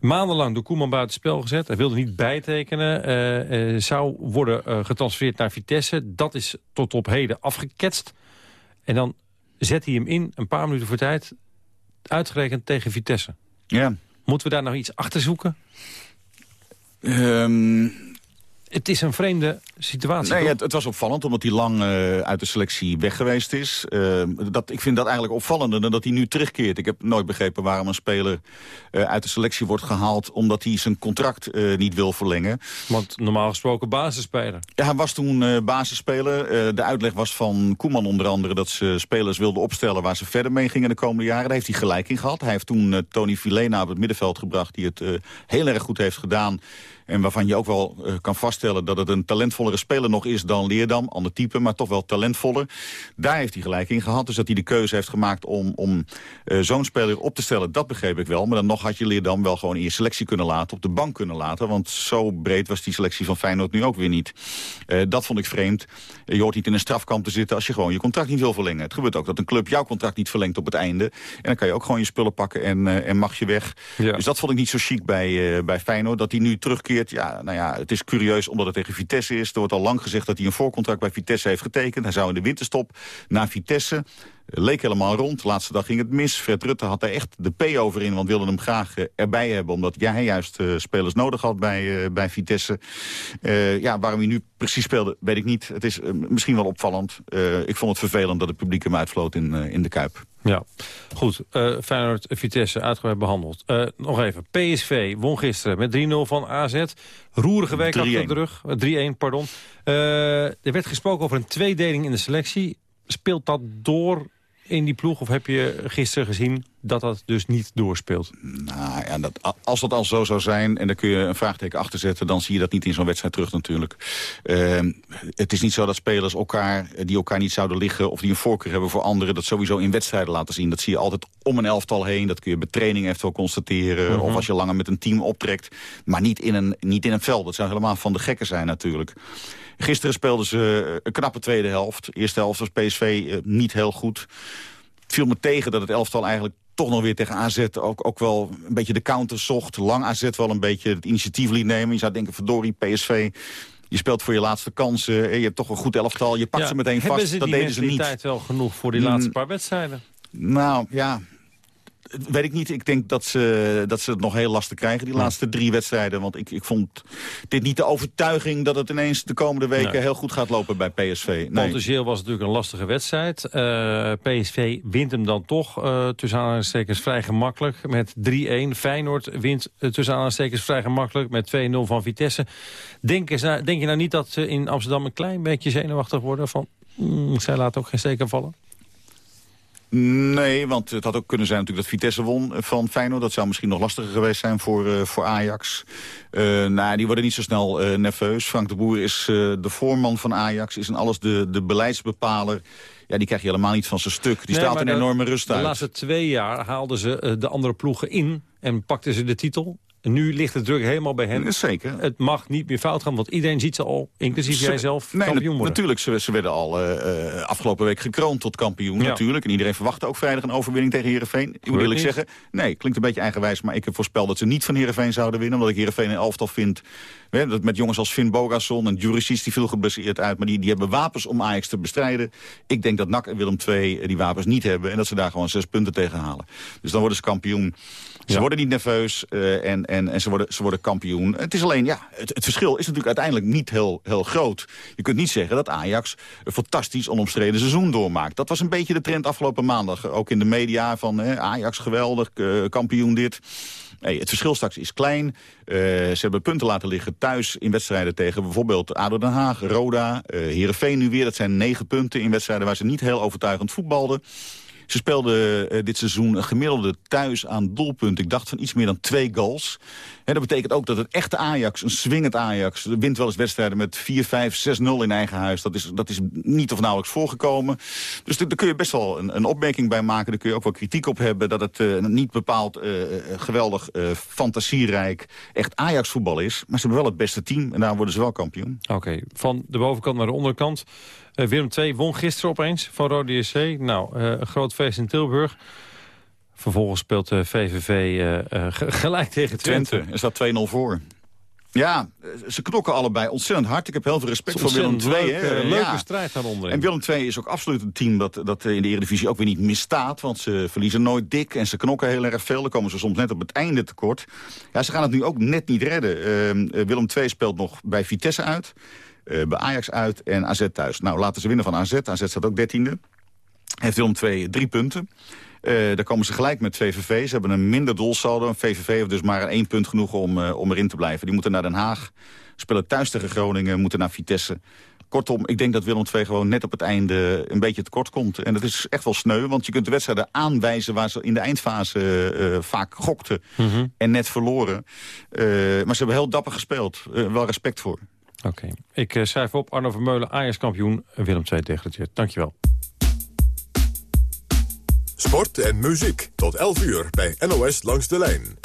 Maandenlang door Koeman buitenspel gezet. Hij wilde niet bijtekenen. zou worden getransfereerd naar Vitesse. Dat is tot op heden afgeketst. En dan zet hij hem in, een paar minuten voor tijd. Uitgerekend tegen Vitesse. Ja. Moeten we daar nog iets achter zoeken? Um het is een vreemde situatie. Nee, het, het was opvallend omdat hij lang eh, uit de selectie weg geweest is. Eh, dat, ik vind dat eigenlijk opvallender dan dat hij nu terugkeert. Ik heb nooit begrepen waarom een speler eh, uit de selectie wordt gehaald... omdat hij zijn contract niet wil verlengen. Want normaal gesproken basisspeler. Ja, hij was toen basisspeler. De uitleg was van Koeman onder andere dat ze spelers wilden opstellen... waar ze verder mee gingen de komende jaren. Daar heeft hij gelijk in gehad. Hij heeft toen Tony Filena op het middenveld gebracht... die het heel erg goed heeft gedaan. En waarvan je ook wel eh, kan vaststellen dat het een talentvollere speler nog is dan Leerdam. Ander type, maar toch wel talentvoller. Daar heeft hij gelijk in gehad. Dus dat hij de keuze heeft gemaakt om, om eh, zo'n speler op te stellen, dat begreep ik wel. Maar dan nog had je Leerdam wel gewoon in je selectie kunnen laten, op de bank kunnen laten. Want zo breed was die selectie van Feyenoord nu ook weer niet. Eh, dat vond ik vreemd. je hoort niet in een strafkamp te zitten als je gewoon je contract niet wil verlengen. Het gebeurt ook dat een club jouw contract niet verlengt op het einde. En dan kan je ook gewoon je spullen pakken en, en mag je weg. Dus dat vond ik niet zo chic bij, bij Feyenoord. Dat hij nu terugkeert, ja, nou ja, het is curieus omdat het tegen Vitesse is. Er wordt al lang gezegd dat hij een voorcontract bij Vitesse heeft getekend. Hij zou in de winterstop naar Vitesse. Leek helemaal rond. De laatste dag ging het mis. Fred Rutte had daar echt de P over in, want wilde hem graag eh, erbij hebben. Omdat ja, hij juist eh, spelers nodig had bij, eh, bij Vitesse. Ja, waarom hij nu precies speelde, weet ik niet. Het is misschien wel opvallend. Ik vond het vervelend dat het publiek hem uitvloot in, in de Kuip. Ja, goed. eh Feyenoord, Vitesse, uitgebreid behandeld. Eh, nog even. PSV won gisteren met 3-0 van AZ. Roerige week achter de rug. Eh, 3-1, pardon. Er werd gesproken over een tweedeling in de selectie. Speelt dat door in die ploeg? Of heb je gisteren gezien dat dat dus niet doorspeelt? Nou ja, dat, als dat al zo zou zijn, en daar kun je een vraagteken achter zetten... dan zie je dat niet in zo'n wedstrijd terug natuurlijk. Ehm, het is niet zo dat spelers elkaar, die elkaar niet zouden liggen... of die een voorkeur hebben voor anderen, dat sowieso in wedstrijden laten zien. Dat zie je altijd om een elftal heen. Dat kun je bij training eventueel constateren. Mhm. Of als je langer met een team optrekt. Maar niet in een, niet in een veld. Dat zou helemaal van de gekken zijn natuurlijk. Gisteren speelden ze eh, een knappe tweede helft. De eerste helft was PSV eh, niet heel goed. Het viel me tegen dat het elftal eigenlijk toch nog weer tegen AZ ook, ook wel een beetje de counter zocht. Lang AZ wel een beetje het initiatief liet nemen. Je zou denken, verdorie, PSV... Je speelt voor je laatste kansen. eh, Je hebt toch een goed elftal. Je pakt Ja, ze meteen hebben vast. ze dat die deden ze niet. mentaliteit wel genoeg voor die Mm. laatste paar wedstrijden? Nou, ja. Weet ik niet. Ik denk dat ze, dat ze het nog heel lastig krijgen, die laatste drie wedstrijden. Want ik, ik vond dit niet de overtuiging dat het ineens de komende weken Nee. heel goed gaat lopen bij PSV. Nee. Potentieel was het natuurlijk een lastige wedstrijd. Eh, PSV wint hem dan toch eh, tussen aanhalingstekens vrij gemakkelijk met 3-1. Feyenoord wint eh, tussen aanhalingstekens vrij gemakkelijk met 2-0 van Vitesse. Denk, eens, denk je nou niet dat ze in Amsterdam een klein beetje zenuwachtig worden van... mm, zij laten ook geen steken vallen? Nee, want het had ook kunnen zijn natuurlijk dat Vitesse won van Feyenoord. Dat zou misschien nog lastiger geweest zijn voor, eh, voor Ajax. Eh nou, die worden niet zo snel eh, nerveus. Frank de Boer is eh, de voorman van Ajax, is in alles de, de beleidsbepaler. Ja, die krijg je helemaal niet van zijn stuk. Die Nee, maar een de- enorme rust De uit. laatste twee jaar haalden ze eh, de andere ploegen in en pakten ze de titel. Nu ligt de druk helemaal bij hen. Zeker. Het mag niet meer fout gaan, want iedereen ziet ze al, inclusief Ze- jij zelf, nee, kampioen worden. Natuurlijk, ze, ze werden al eh, eh, afgelopen week gekroond tot kampioen Ja. natuurlijk. En iedereen verwachtte ook vrijdag een overwinning tegen Heerenveen. Ik moet eerlijk zeggen, nee, klinkt een beetje eigenwijs... maar ik heb voorspeld dat ze niet van Heerenveen zouden winnen... omdat ik Heerenveen een elftal vind... Hè, dat met jongens als Finn Bogason en Juricic, die viel geblesseerd uit... maar die, die hebben wapens om Ajax te bestrijden. Ik denk dat NAC en Willem II die wapens niet hebben... en dat ze daar gewoon zes punten tegen halen. Dus dan worden ze kampioen. Ze Ja. worden niet nerveus eh, en, en, en ze, worden, ze worden kampioen. Het is alleen, ja, het, het verschil is natuurlijk uiteindelijk niet heel, heel groot. Je kunt niet zeggen dat Ajax een fantastisch onomstreden seizoen doormaakt. Dat was een beetje de trend afgelopen maandag. Ook in de media van eh, Ajax geweldig, eh, kampioen dit. Nee, het verschil straks is klein. Eh, ze hebben punten laten liggen thuis in wedstrijden tegen bijvoorbeeld ADO Den Haag, Roda, eh Heerenveen nu weer. Dat zijn negen punten in wedstrijden waar ze niet heel overtuigend voetbalden. Ze speelden eh, dit seizoen een gemiddelde thuis aan doelpunt. Ik dacht van iets meer dan twee goals. En dat betekent ook dat het echte Ajax, een swingend Ajax... wint wel eens wedstrijden met 4, 5, 6-0 in eigen huis. Dat is, dat is niet of nauwelijks voorgekomen. Dus daar kun je best wel een, een opmerking bij maken. Daar kun je ook wel kritiek op hebben... dat het eh, niet bepaald eh, geweldig, fantasierijk, echt Ajax-voetbal is. Maar ze hebben wel het beste team en daar worden ze wel kampioen. Oké, van de bovenkant naar de onderkant. Eh, Willem II won gisteren opeens van Rode JC. Nou, eh, een groot feest in Tilburg. Vervolgens speelt de VVV eh, ge- gelijk tegen Twente. Twente, er staat 2-0 voor. Ja, ze knokken allebei ontzettend hard. Ik heb heel veel respect voor Willem II. leuke- hè. leuke Ja. strijd daaronder. En Willem II is ook absoluut een team dat, dat in de Eredivisie ook weer niet misstaat. Want ze verliezen nooit dik en ze knokken heel erg veel. Dan komen ze soms net op het einde tekort. Ja, ze gaan het nu ook net niet redden. Ehm, eh, Willem II speelt nog bij Vitesse uit. Bij Ajax uit en AZ thuis. Nou, laten ze winnen van AZ. AZ staat ook dertiende. Heeft Willem II drie punten. daar komen ze gelijk met VVV. Ze hebben een minder doelsaldo. VVV heeft dus maar één punt genoeg om, om erin te blijven. Die moeten naar Den Haag. Spelen thuis tegen Groningen, moeten naar Vitesse. Kortom, ik denk dat Willem II gewoon net op het einde een beetje tekort komt. En dat is echt wel sneu, want je kunt de wedstrijden aanwijzen... waar ze in de eindfase uh, vaak gokten mhm. en net verloren. Uh, maar ze hebben heel dapper gespeeld. Uh, wel respect voor. Oké. Ik schrijf op Arno Vermeulen, Ajax-kampioen, Willem II degradeerd. Dankjewel. Sport en muziek tot 11 uur bij NOS Langs de Lijn.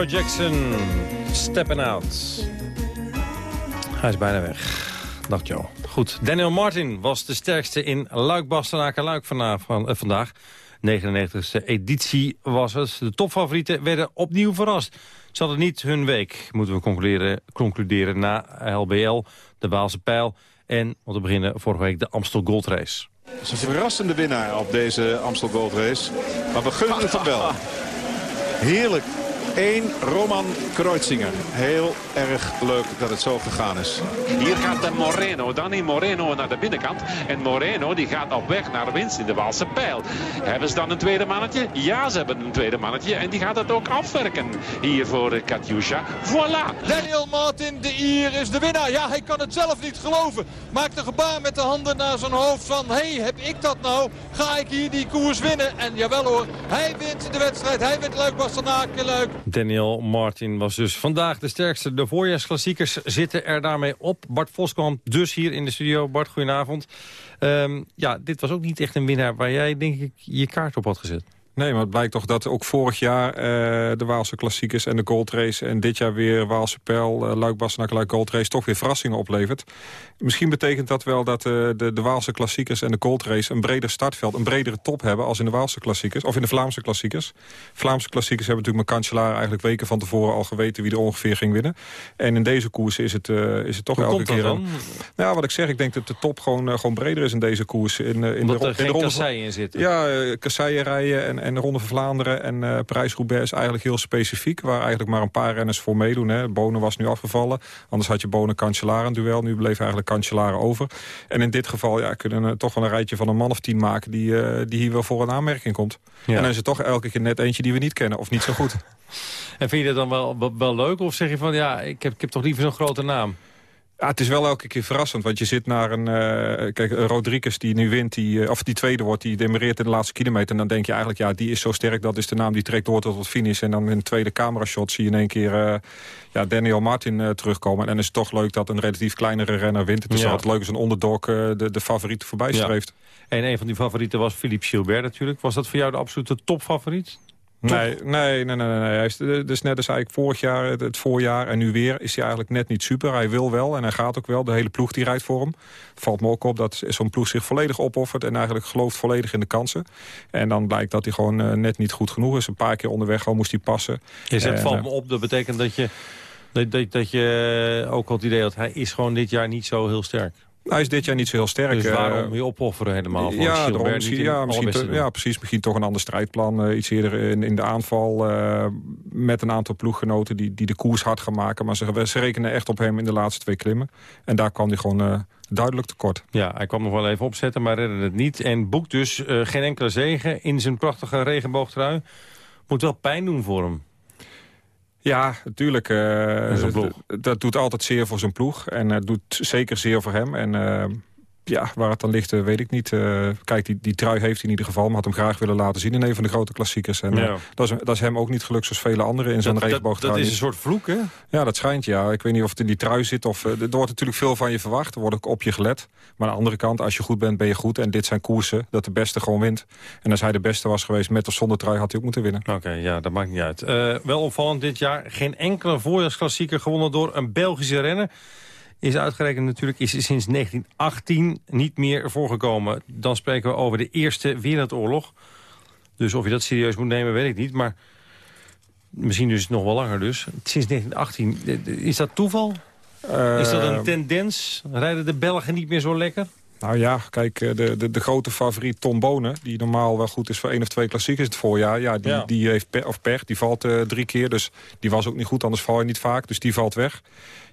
Joe Jackson, stepping out. Hij is bijna weg. Dag Joe. Goed, Daniel Martin was de sterkste in Luik Bastenaken Luik vanavond, eh, vandaag. 99e editie was het. De topfavorieten werden opnieuw verrast. Ze hadden niet hun week, moeten we concluderen, concluderen na LBL, de Waalse Pijl... en, om te beginnen, vorige week de Amstel Gold Race. Het is een verrassende winnaar op deze Amstel Gold Race. Maar we gunnen het hem wel. Heerlijk 1 Roman Kreuzinger. Heel erg leuk dat het zo gegaan is. Hier gaat de Moreno, Danny Moreno naar de binnenkant. En Moreno die gaat op weg naar winst in de Waalse pijl. Hebben ze dan een tweede mannetje? Ja, ze hebben een tweede mannetje. En die gaat het ook afwerken hier voor Katjusha. Voilà! Daniel Martin, de Ier, is de winnaar. Ja, hij kan het zelf niet geloven. Maakt een gebaar met de handen naar zijn hoofd van... hé, hey, heb ik dat nou? Ga ik hier die koers winnen? En jawel hoor, hij wint de wedstrijd. Hij wint Leuk Bastenaken Leuk. Daniel Martin was dus vandaag de sterkste. De voorjaarsklassiekers zitten er daarmee op. Bart Voskamp dus hier in de studio. Bart, goedenavond. Um, ja, dit was ook niet echt een winnaar waar jij denk ik je kaart op had gezet. Nee, maar het blijkt toch dat ook vorig jaar eh, de Waalse klassiekers en de Gold Race... en dit jaar weer Waalse Pijl, uh, Luik Bastenaken, Luik Gold Race... toch weer verrassingen oplevert. Misschien betekent dat wel dat uh, de, de Waalse klassiekers en de Gold Race... een breder startveld, een bredere top hebben als in de Waalse klassiekers... of in de Vlaamse klassiekers. Vlaamse klassiekers hebben natuurlijk mijn kanselaar eigenlijk weken van tevoren al geweten... wie er ongeveer ging winnen. En in deze koers is het, is het toch Hoe elke keer... dan? Nou, wat ik zeg, ik denk dat de top gewoon, gewoon breder is in deze koers. In, in, Omdat de, er in de geen ronde in zitten. Ja, kasseien rijden en, en de Ronde van Vlaanderen en uh, Parijs-Roubaix is eigenlijk heel specifiek. Waar eigenlijk maar een paar renners voor meedoen. Hè. Bonen was nu afgevallen. Anders had je Bonen Cancellara een duel. Nu bleef eigenlijk Cancellara over. En in dit geval ja, kunnen we toch wel een rijtje van een man of tien maken... die, uh, die hier wel voor een aanmerking komt. Ja. En dan is het toch elke keer net eentje die we niet kennen. Of niet zo goed. (laughs) en vind je dat dan wel, wel, wel leuk? Of zeg je van, ja, ik heb, ik heb toch liever zo'n grote naam? Ja, het is wel elke keer verrassend, want je zit naar een... Uh, kijk, Rodriguez die nu wint, die, uh, of die tweede wordt, die demereert in de laatste kilometer. En dan denk je eigenlijk, ja, die is zo sterk, dat is de naam die trekt door tot het finish. En dan in de tweede camerashot zie je in één keer uh, ja, Daniel Martin terugkomen. En dan is het toch leuk dat een relatief kleinere renner wint. Het is ja. altijd leuk als een underdog de, de favoriete voorbij streeft. Ja. En een van die favorieten was Philippe Gilbert natuurlijk. Was dat voor jou de absolute topfavoriet? Nee, nee, nee, nee, nee. Hij is dus net als eigenlijk vorig jaar, het voorjaar en nu weer... is hij eigenlijk net niet super. Hij wil wel en hij gaat ook wel. De hele ploeg die rijdt voor hem. Valt me ook op dat zo'n ploeg zich volledig opoffert... en eigenlijk gelooft volledig in de kansen. En dan blijkt dat hij gewoon uh, net niet goed genoeg is. Een paar keer onderweg al moest hij passen. Je zegt en, valt me op, dat betekent dat je, dat, dat, dat je ook al het idee had... hij is gewoon dit jaar niet zo heel sterk. Hij is dit jaar niet zo heel sterk. Dus waarom je opofferen helemaal? Voor ja, daarom, misschien, ja, misschien te, ja, precies. Misschien toch een ander strijdplan. Uh, iets eerder in, in de aanval uh, met een aantal ploeggenoten die, die de koers hard gaan maken. Maar ze, ze rekenen echt op hem in de laatste twee klimmen. En daar kwam hij gewoon uh, duidelijk tekort. Ja, hij kwam nog wel even opzetten, maar redde het niet. En boekt dus geen enkele zegen in zijn prachtige regenboogtrui. Moet wel pijn doen voor hem. Ja, natuurlijk. Uh, dat doet altijd zeer voor zijn ploeg. En het uh, doet zeker zeer voor hem. En uh, ja, waar het dan ligt, weet ik niet. kijk, die, die trui heeft hij in ieder geval. Maar had hem graag willen laten zien in een van de grote klassiekers. En ja. dat, is, dat is hem ook niet gelukt zoals vele anderen in zo'n regenboogtrui. Dat is een soort vloek, hè? Ja, dat schijnt, ja. Ik weet niet of het in die trui zit. Of, er wordt natuurlijk veel van je verwacht. Er wordt ook op je gelet. Maar aan de andere kant, als je goed bent, ben je goed. En dit zijn koersen dat de beste gewoon wint. En als hij de beste was geweest met of zonder trui, had hij ook moeten winnen. Oké, okay, ja, dat maakt niet uit. Wel opvallend dit jaar. Geen enkele voorjaarsklassieker gewonnen door een Belgische renner is uitgerekend natuurlijk, is sinds 1918 niet meer voorgekomen. Dan spreken we over de Eerste Wereldoorlog. Dus of je dat serieus moet nemen, weet ik niet. Maar misschien dus nog wel langer dus. Sinds 1918. Is dat toeval? Uh, is dat een tendens? Rijden de Belgen niet meer zo lekker? Nou ja, kijk, de, de, de grote favoriet Tom Bonen... die normaal wel goed is voor één of twee klassiekers het voorjaar... ja, die, ja. die heeft per, of pech, die valt uh, drie keer. Dus die was ook niet goed, anders val je niet vaak. Dus die valt weg.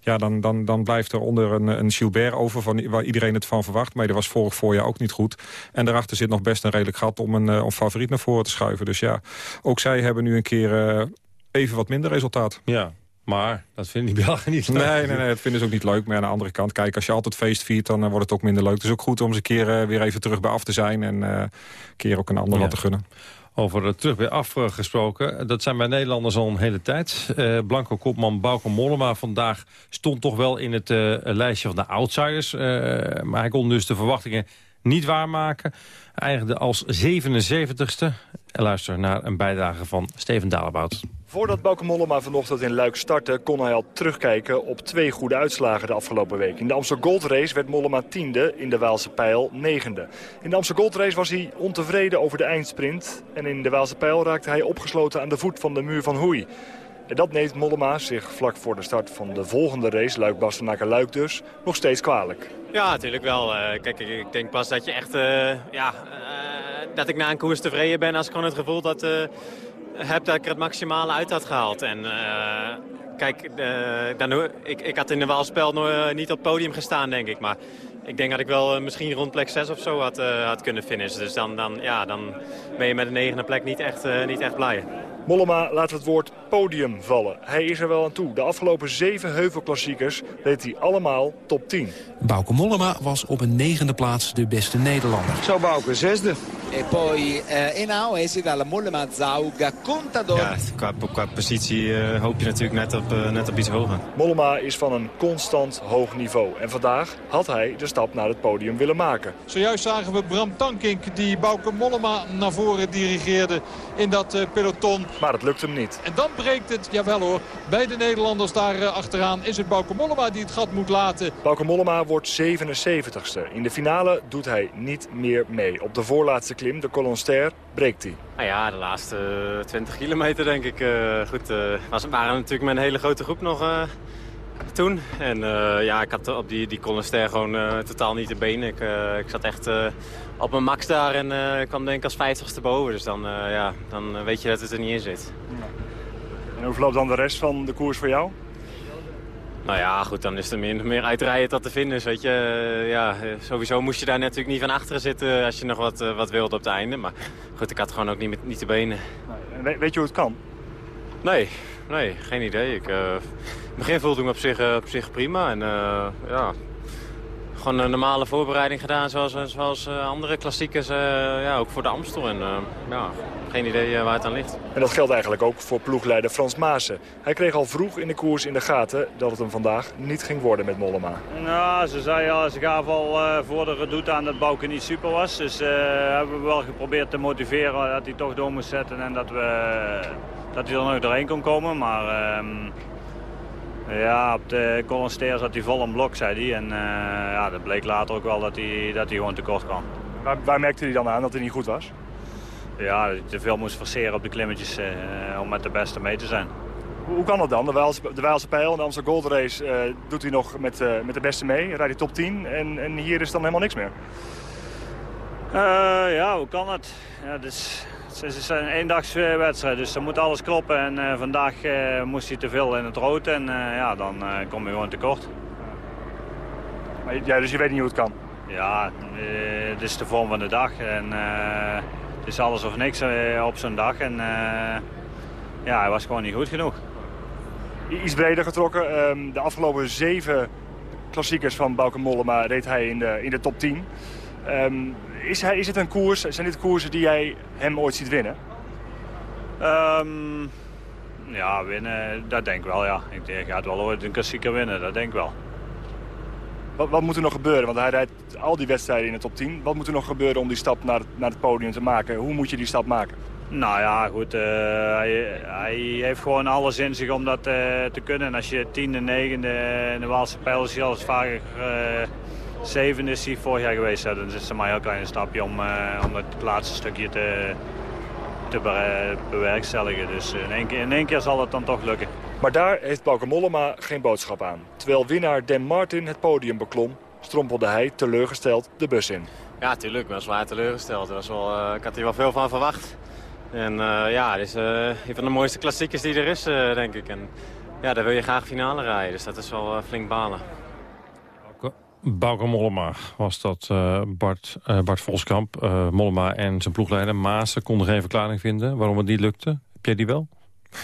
Ja, dan, dan, dan blijft er onder een, een Gilbert over... Van, waar iedereen het van verwacht. Maar die was vorig voorjaar ook niet goed. En daarachter zit nog best een redelijk gat om een, uh, om favoriet naar voren te schuiven. Dus ja, ook zij hebben nu een keer uh, even wat minder resultaat. Ja, maar dat vinden die Belgen niet leuk. Nee, nee, nee, dat vinden ze ook niet leuk. Maar aan de andere kant, kijk, als je altijd feest viert... dan uh, wordt het ook minder leuk. Het is ook goed om eens een keer uh, weer even terug bij af te zijn... en uh, een keer ook een ander ja. wat te gunnen. Over terug bij af gesproken. Dat zijn bij Nederlanders al een hele tijd. Uh, Blanco Kopman Bauke Mollema vandaag stond toch wel in het uh, lijstje van de outsiders. Maar hij kon dus de verwachtingen niet waarmaken. Eindigde als 77ste. En luister naar een bijdrage van Steven Dalebout. Voordat Bauke Mollema vanochtend in Luik startte... kon hij al terugkijken op twee goede uitslagen de afgelopen week. In de Amsterdam Gold Race werd Mollema tiende, in de Waalse Pijl negende. In de Amsterdam Gold Race was hij ontevreden over de eindsprint. En in de Waalse Pijl raakte hij opgesloten aan de voet van de muur van Hoei. En dat neemt Mollema zich vlak voor de start van de volgende race, luik bastenaken luik dus, nog steeds kwalijk. Ja, natuurlijk wel. Uh, kijk, ik, denk pas dat je echt, uh, ja, uh, dat ik na een koers tevreden ben als ik gewoon het gevoel dat heb dat ik het maximale uit had gehaald. En uh, kijk, uh, dan, ik, ik had in de Waalspel nog niet op het podium gestaan, denk ik. Maar ik denk dat ik wel misschien rond plek 6 of zo had, had kunnen finishen. Dus dan, dan, ja, dan ben je met de negende plek niet echt, niet echt blij. Mollema laat het woord podium vallen. Hij is er wel aan toe. De afgelopen zeven heuvelklassiekers deed hij allemaal top 10. Bauke Mollema was op een negende plaats de beste Nederlander. Zo Bauke, zesde. E poi eh, Enao la Mollema Zauga Contador. Ja, qua, qua positie uh, hoop je natuurlijk net op, uh, net op iets hoger. Mollema is van een constant hoog niveau. En vandaag had hij de stap naar het podium willen maken. Zojuist zagen we Bram Tankink die Bauke Mollema naar voren dirigeerde in dat uh, peloton. Maar het lukt hem niet. En dan breekt het, jawel hoor, bij de Nederlanders daar achteraan is het Bauke Mollema die het gat moet laten. Bauke Mollema wordt 77ste. In de finale doet hij niet meer mee. Op de voorlaatste klim, de Colonster, breekt hij. Nou ja, de laatste 20 kilometer denk ik. Uh, goed, uh, was, waren natuurlijk met een hele grote groep nog uh, toen. En ja, ik had op die, die Colonster gewoon totaal niet de benen. Ik, ik zat echt op mijn max daar en ik kwam denk ik als 50ste boven. Dus dan, ja, dan weet je dat het er niet in zit. En hoe verloopt dan de rest van de koers voor jou? Nou ja, goed, dan is er meer, meer uitrijden tot te vinden. Weet je. Ja, sowieso moest je daar natuurlijk niet van achteren zitten als je nog wat, wat wilde op het einde. Maar goed, ik had gewoon ook niet, met, niet de benen. Nee. Weet je hoe het kan? Nee, nee geen idee. Ik, in het begin voelde ik me op zich, op zich prima. En ja, gewoon een normale voorbereiding gedaan zoals, zoals andere klassiekers. ja, ook voor de Amstel. En ja, geen idee waar het aan ligt. En dat geldt eigenlijk ook voor ploegleider Frans Maassen. Hij kreeg al vroeg in de koers in de gaten dat het hem vandaag niet ging worden met Mollema. Nou, ze zei al, ze gaf al uh, voor de redoute aan dat Bouke niet super was. Dus uh, hebben we wel geprobeerd te motiveren dat hij toch door moest zetten en dat, we, dat hij er nog doorheen kon komen. Maar um, ja, op de Colonsteer zat hij vol een blok, zei hij. En uh, ja, dat bleek later ook wel dat hij, dat hij gewoon tekort kwam. Waar, waar merkte hij dan aan dat hij niet goed was? Ja, dat hij te veel moest forceren op de klimmetjes uh, om met de beste mee te zijn. Hoe kan dat dan? De Waalse, de Waalse Pijl en de Amsterdam Gold Race uh, doet hij nog met, met de beste mee. Rijdt hij top 10 en, en hier is dan helemaal niks meer. ja, hoe kan het? Ja, dus, het is een eendagswedstrijd, dus dan moet alles kloppen. En vandaag moest hij te veel in het rood en ja, dan kom je gewoon tekort. Maar, ja, dus je weet niet hoe het kan? Ja, het is de vorm van de dag. En, het is alles of niks op zo'n dag. En ja, hij was gewoon niet goed genoeg. Iets breder getrokken. Um, de afgelopen zeven klassiekers van Bauke Mollema reed hij in de, in de top 10. Um, is, hij, is het een koers, zijn dit koersen die jij hem ooit ziet winnen? Um, ja, winnen, dat denk ik wel, ja. Ik denk, hij gaat wel ooit een klassieker winnen, dat denk ik wel. Wat, wat, moet er nog gebeuren? Want hij rijdt al die wedstrijden in de top 10. Wat moet er nog gebeuren om die stap naar, naar het podium te maken? Hoe moet je die stap maken? Nou ja, goed. Uh, hij, hij, heeft gewoon alles in zich om dat uh, te kunnen. En als je tiende, negende in de Waalse pijl is hij al vaker uh, zevende is hij vorig jaar geweest. Dan is het maar een heel klein stapje om, om het laatste stukje te, te bewerkstelligen. Dus in één, keer, in één keer zal het dan toch lukken. Maar daar heeft Bauke Mollema geen boodschap aan. Terwijl winnaar Dan Martin het podium beklom, strompelde hij teleurgesteld de bus in. Ja, tuurlijk. Ik was zwaar teleurgesteld. Was wel, uh, ik had hier wel veel van verwacht. En uh, ja, het is uh, een van de mooiste klassiekers die er is, denk ik. En ja, daar wil je graag finale rijden. Dus dat is wel flink balen. Bauke Mollema was dat, Bart, Bart Volskamp. Mollema en zijn ploegleider Maasen konden geen verklaring vinden waarom het niet lukte. Heb jij die wel?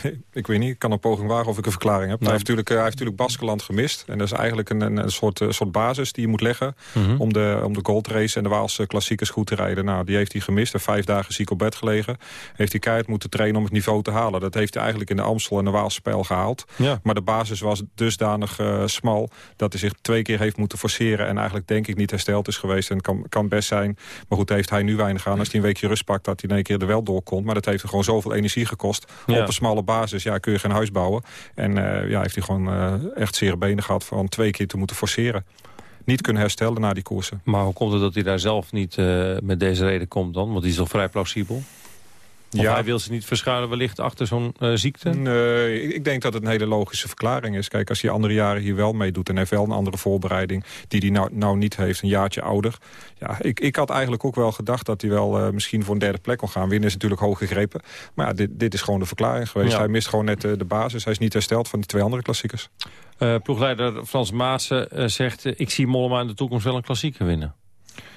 (laughs) ik weet niet, ik kan een poging wagen of ik een verklaring heb. Hij, heeft natuurlijk, hij heeft natuurlijk Baskeland gemist. En dat is eigenlijk een, een, een soort, een soort basis die je moet leggen... Mm -hmm. om, de, om de Gold Race en de Waalse klassiekers goed te rijden. Nou, die heeft hij gemist. Hij heeft vijf dagen ziek op bed gelegen. Heeft hij keihard moeten trainen om het niveau te halen. Dat heeft hij eigenlijk in de Amstel en de Waalse Pijl gehaald. Ja. Maar de basis was dusdanig uh, smal... dat hij zich twee keer heeft moeten forceren... en eigenlijk denk ik niet hersteld is geweest. En kan, kan best zijn. Maar goed, heeft hij nu weinig aan. Als hij een weekje rust pakt, dat hij in één keer er wel door komt. Maar dat heeft er gewoon zoveel energie gekost. Ja. Op een smalle basis, ja, kun je geen huis bouwen. En uh, ja, heeft hij gewoon uh, echt zere benen gehad van twee keer te moeten forceren. Niet kunnen herstellen na die koersen. Maar hoe komt het dat hij daar zelf niet uh, met deze reden komt dan? Want die is toch vrij plausibel? Ja. hij wil ze niet verschuilen wellicht achter zo'n uh, ziekte? Nee, ik denk dat het een hele logische verklaring is. Kijk, als hij andere jaren hier wel meedoet en heeft wel een andere voorbereiding... die hij nou, nou niet heeft, een jaartje ouder. Ja, ik, ik had eigenlijk ook wel gedacht dat hij wel uh, misschien voor een derde plek kon gaan. Winnen is natuurlijk hoog gegrepen. Maar ja, dit, dit is gewoon de verklaring geweest. Ja. Hij mist gewoon net uh, de basis. Hij is niet hersteld van die twee andere klassiekers. ploegleider Frans Maassen zegt... ik zie Mollema in de toekomst wel een klassieker winnen.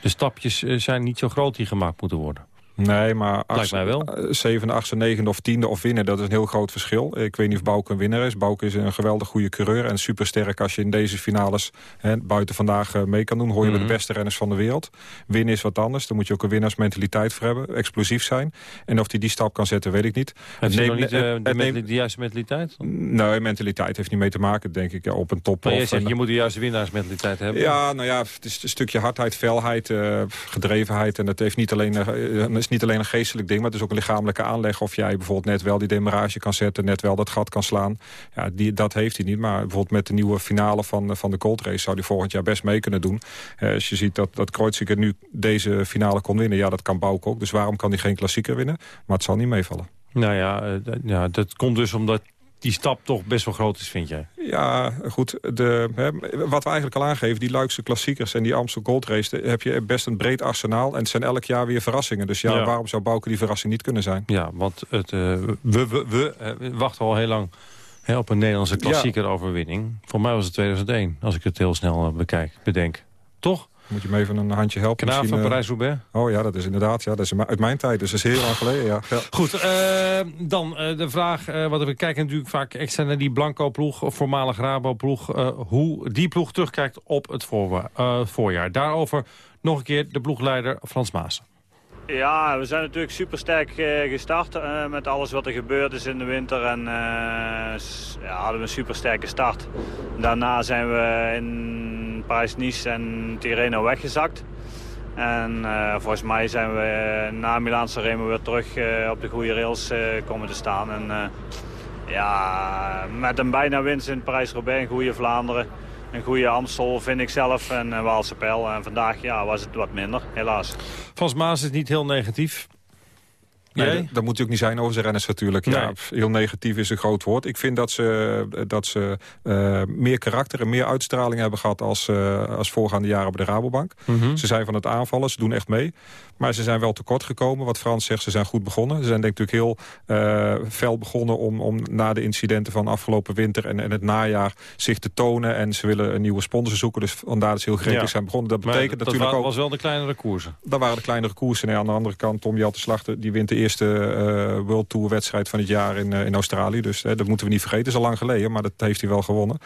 De stapjes zijn niet zo groot die gemaakt moeten worden. Nee, maar Lijkt mij wel. eh, zevende, achtste, negende of tiende of winnen, dat is een heel groot verschil. Ik weet niet of Bouke een winnaar is. Bouke is een geweldig goede coureur en supersterk als je in deze finales hè, buiten vandaag eh, mee kan doen. Hoor je Mhm. de beste renners van de wereld. Winnen is wat anders. Daar moet je ook een winnaarsmentaliteit voor hebben. Explosief zijn. En of hij die stap kan zetten, weet ik niet. Heeft hij nog niet eh, de, de juiste mentaliteit? Nee, mentaliteit heeft niet mee te maken, denk ik. Op een top. Maar zegt, een- je moet de juiste winnaarsmentaliteit hebben. ja, nou ja, het is een stukje hardheid, felheid, eh, gedrevenheid. En dat heeft niet alleen, eh, is niet alleen een geestelijk ding, maar het is ook een lichamelijke aanleg. Of jij bijvoorbeeld net wel die demarage kan zetten, net wel dat gat kan slaan. Ja, die, dat heeft hij niet. Maar bijvoorbeeld met de nieuwe finale van, eh, van de Gold Race zou hij volgend jaar best mee kunnen doen. Eh, als je ziet dat, dat Kreuziger nu deze finale kon winnen, ja, dat kan Bouke ook. Dus waarom kan hij geen klassieker winnen? Maar het zal niet meevallen. Nou ja, eh, ja, dat komt dus omdat die stap toch best wel groot is, vind jij? Ja, goed. De, hè, wat we eigenlijk al aangeven, die Luikse klassiekers en die Amstel Gold Race... heb je best een breed arsenaal en het zijn elk jaar weer verrassingen. Dus ja, Ja. waarom zou Bouke die verrassing niet kunnen zijn? Ja, want het, eh, we, we, we eh, wachten al heel lang hè, op een Nederlandse klassieker overwinning. Voor mij was het 2001, als ik het heel snel eh, bekijk, bedenk. Toch? Moet je me even een handje helpen? Knaap van Misschien, eh, Parijs-Roubaix? Oh ja, dat is inderdaad. Ja, dat is uit mijn tijd, dus dat is heel lang geleden. Ja. Ja. Goed, eh, dan eh, de vraag, wat we kijken natuurlijk vaak extra naar die Blanco-ploeg, of voormalig Rabo-ploeg, hoe die ploeg terugkijkt op het voorjaar. Daarover nog een keer de ploegleider Frans Maas. Ja, we zijn natuurlijk super sterk gestart eh, met alles wat er gebeurd is in de winter. En eh, ja, hadden we een super sterke start. Daarna zijn we in Parijs-Nice en Tirreno weggezakt. En eh, volgens mij zijn we eh, na Milaanse Remo weer terug eh, op de goede rails eh, komen te staan. En eh, ja, met een bijna winst in Parijs-Roubaix, goede Vlaanderen. Een goede Amstel vind ik zelf en een Waalse Pijl. En vandaag ja, was het wat minder, helaas. Frans Maas is niet heel negatief. Nee, dat, moet je ook niet zijn over zijn renners natuurlijk. Ja, Nee. heel negatief is een groot woord. Ik vind dat ze, dat ze eh, meer karakter en meer uitstraling hebben gehad... als, eh, als voorgaande jaren bij de Rabobank. Mhm. Ze zijn van het aanvallen, ze doen echt mee. Maar ze zijn wel tekort gekomen. Wat Frans zegt, ze zijn goed begonnen. Ze zijn denk ik natuurlijk heel eh, fel begonnen... Om, om na de incidenten van afgelopen winter en, en het najaar zich te tonen. En ze willen een nieuwe sponsor zoeken. Dus vandaar dat ze heel gretig Ja. zijn begonnen. Dat betekent dat natuurlijk ook... was wel de kleinere koersen. Dat waren de kleinere koersen. En aan de andere kant, Tom Jelte Slachter... die wint de eerste eh, World Tour wedstrijd van het jaar in, eh, in Australië. Dus dat moeten we niet vergeten. Dat is al lang geleden, maar dat heeft hij wel gewonnen.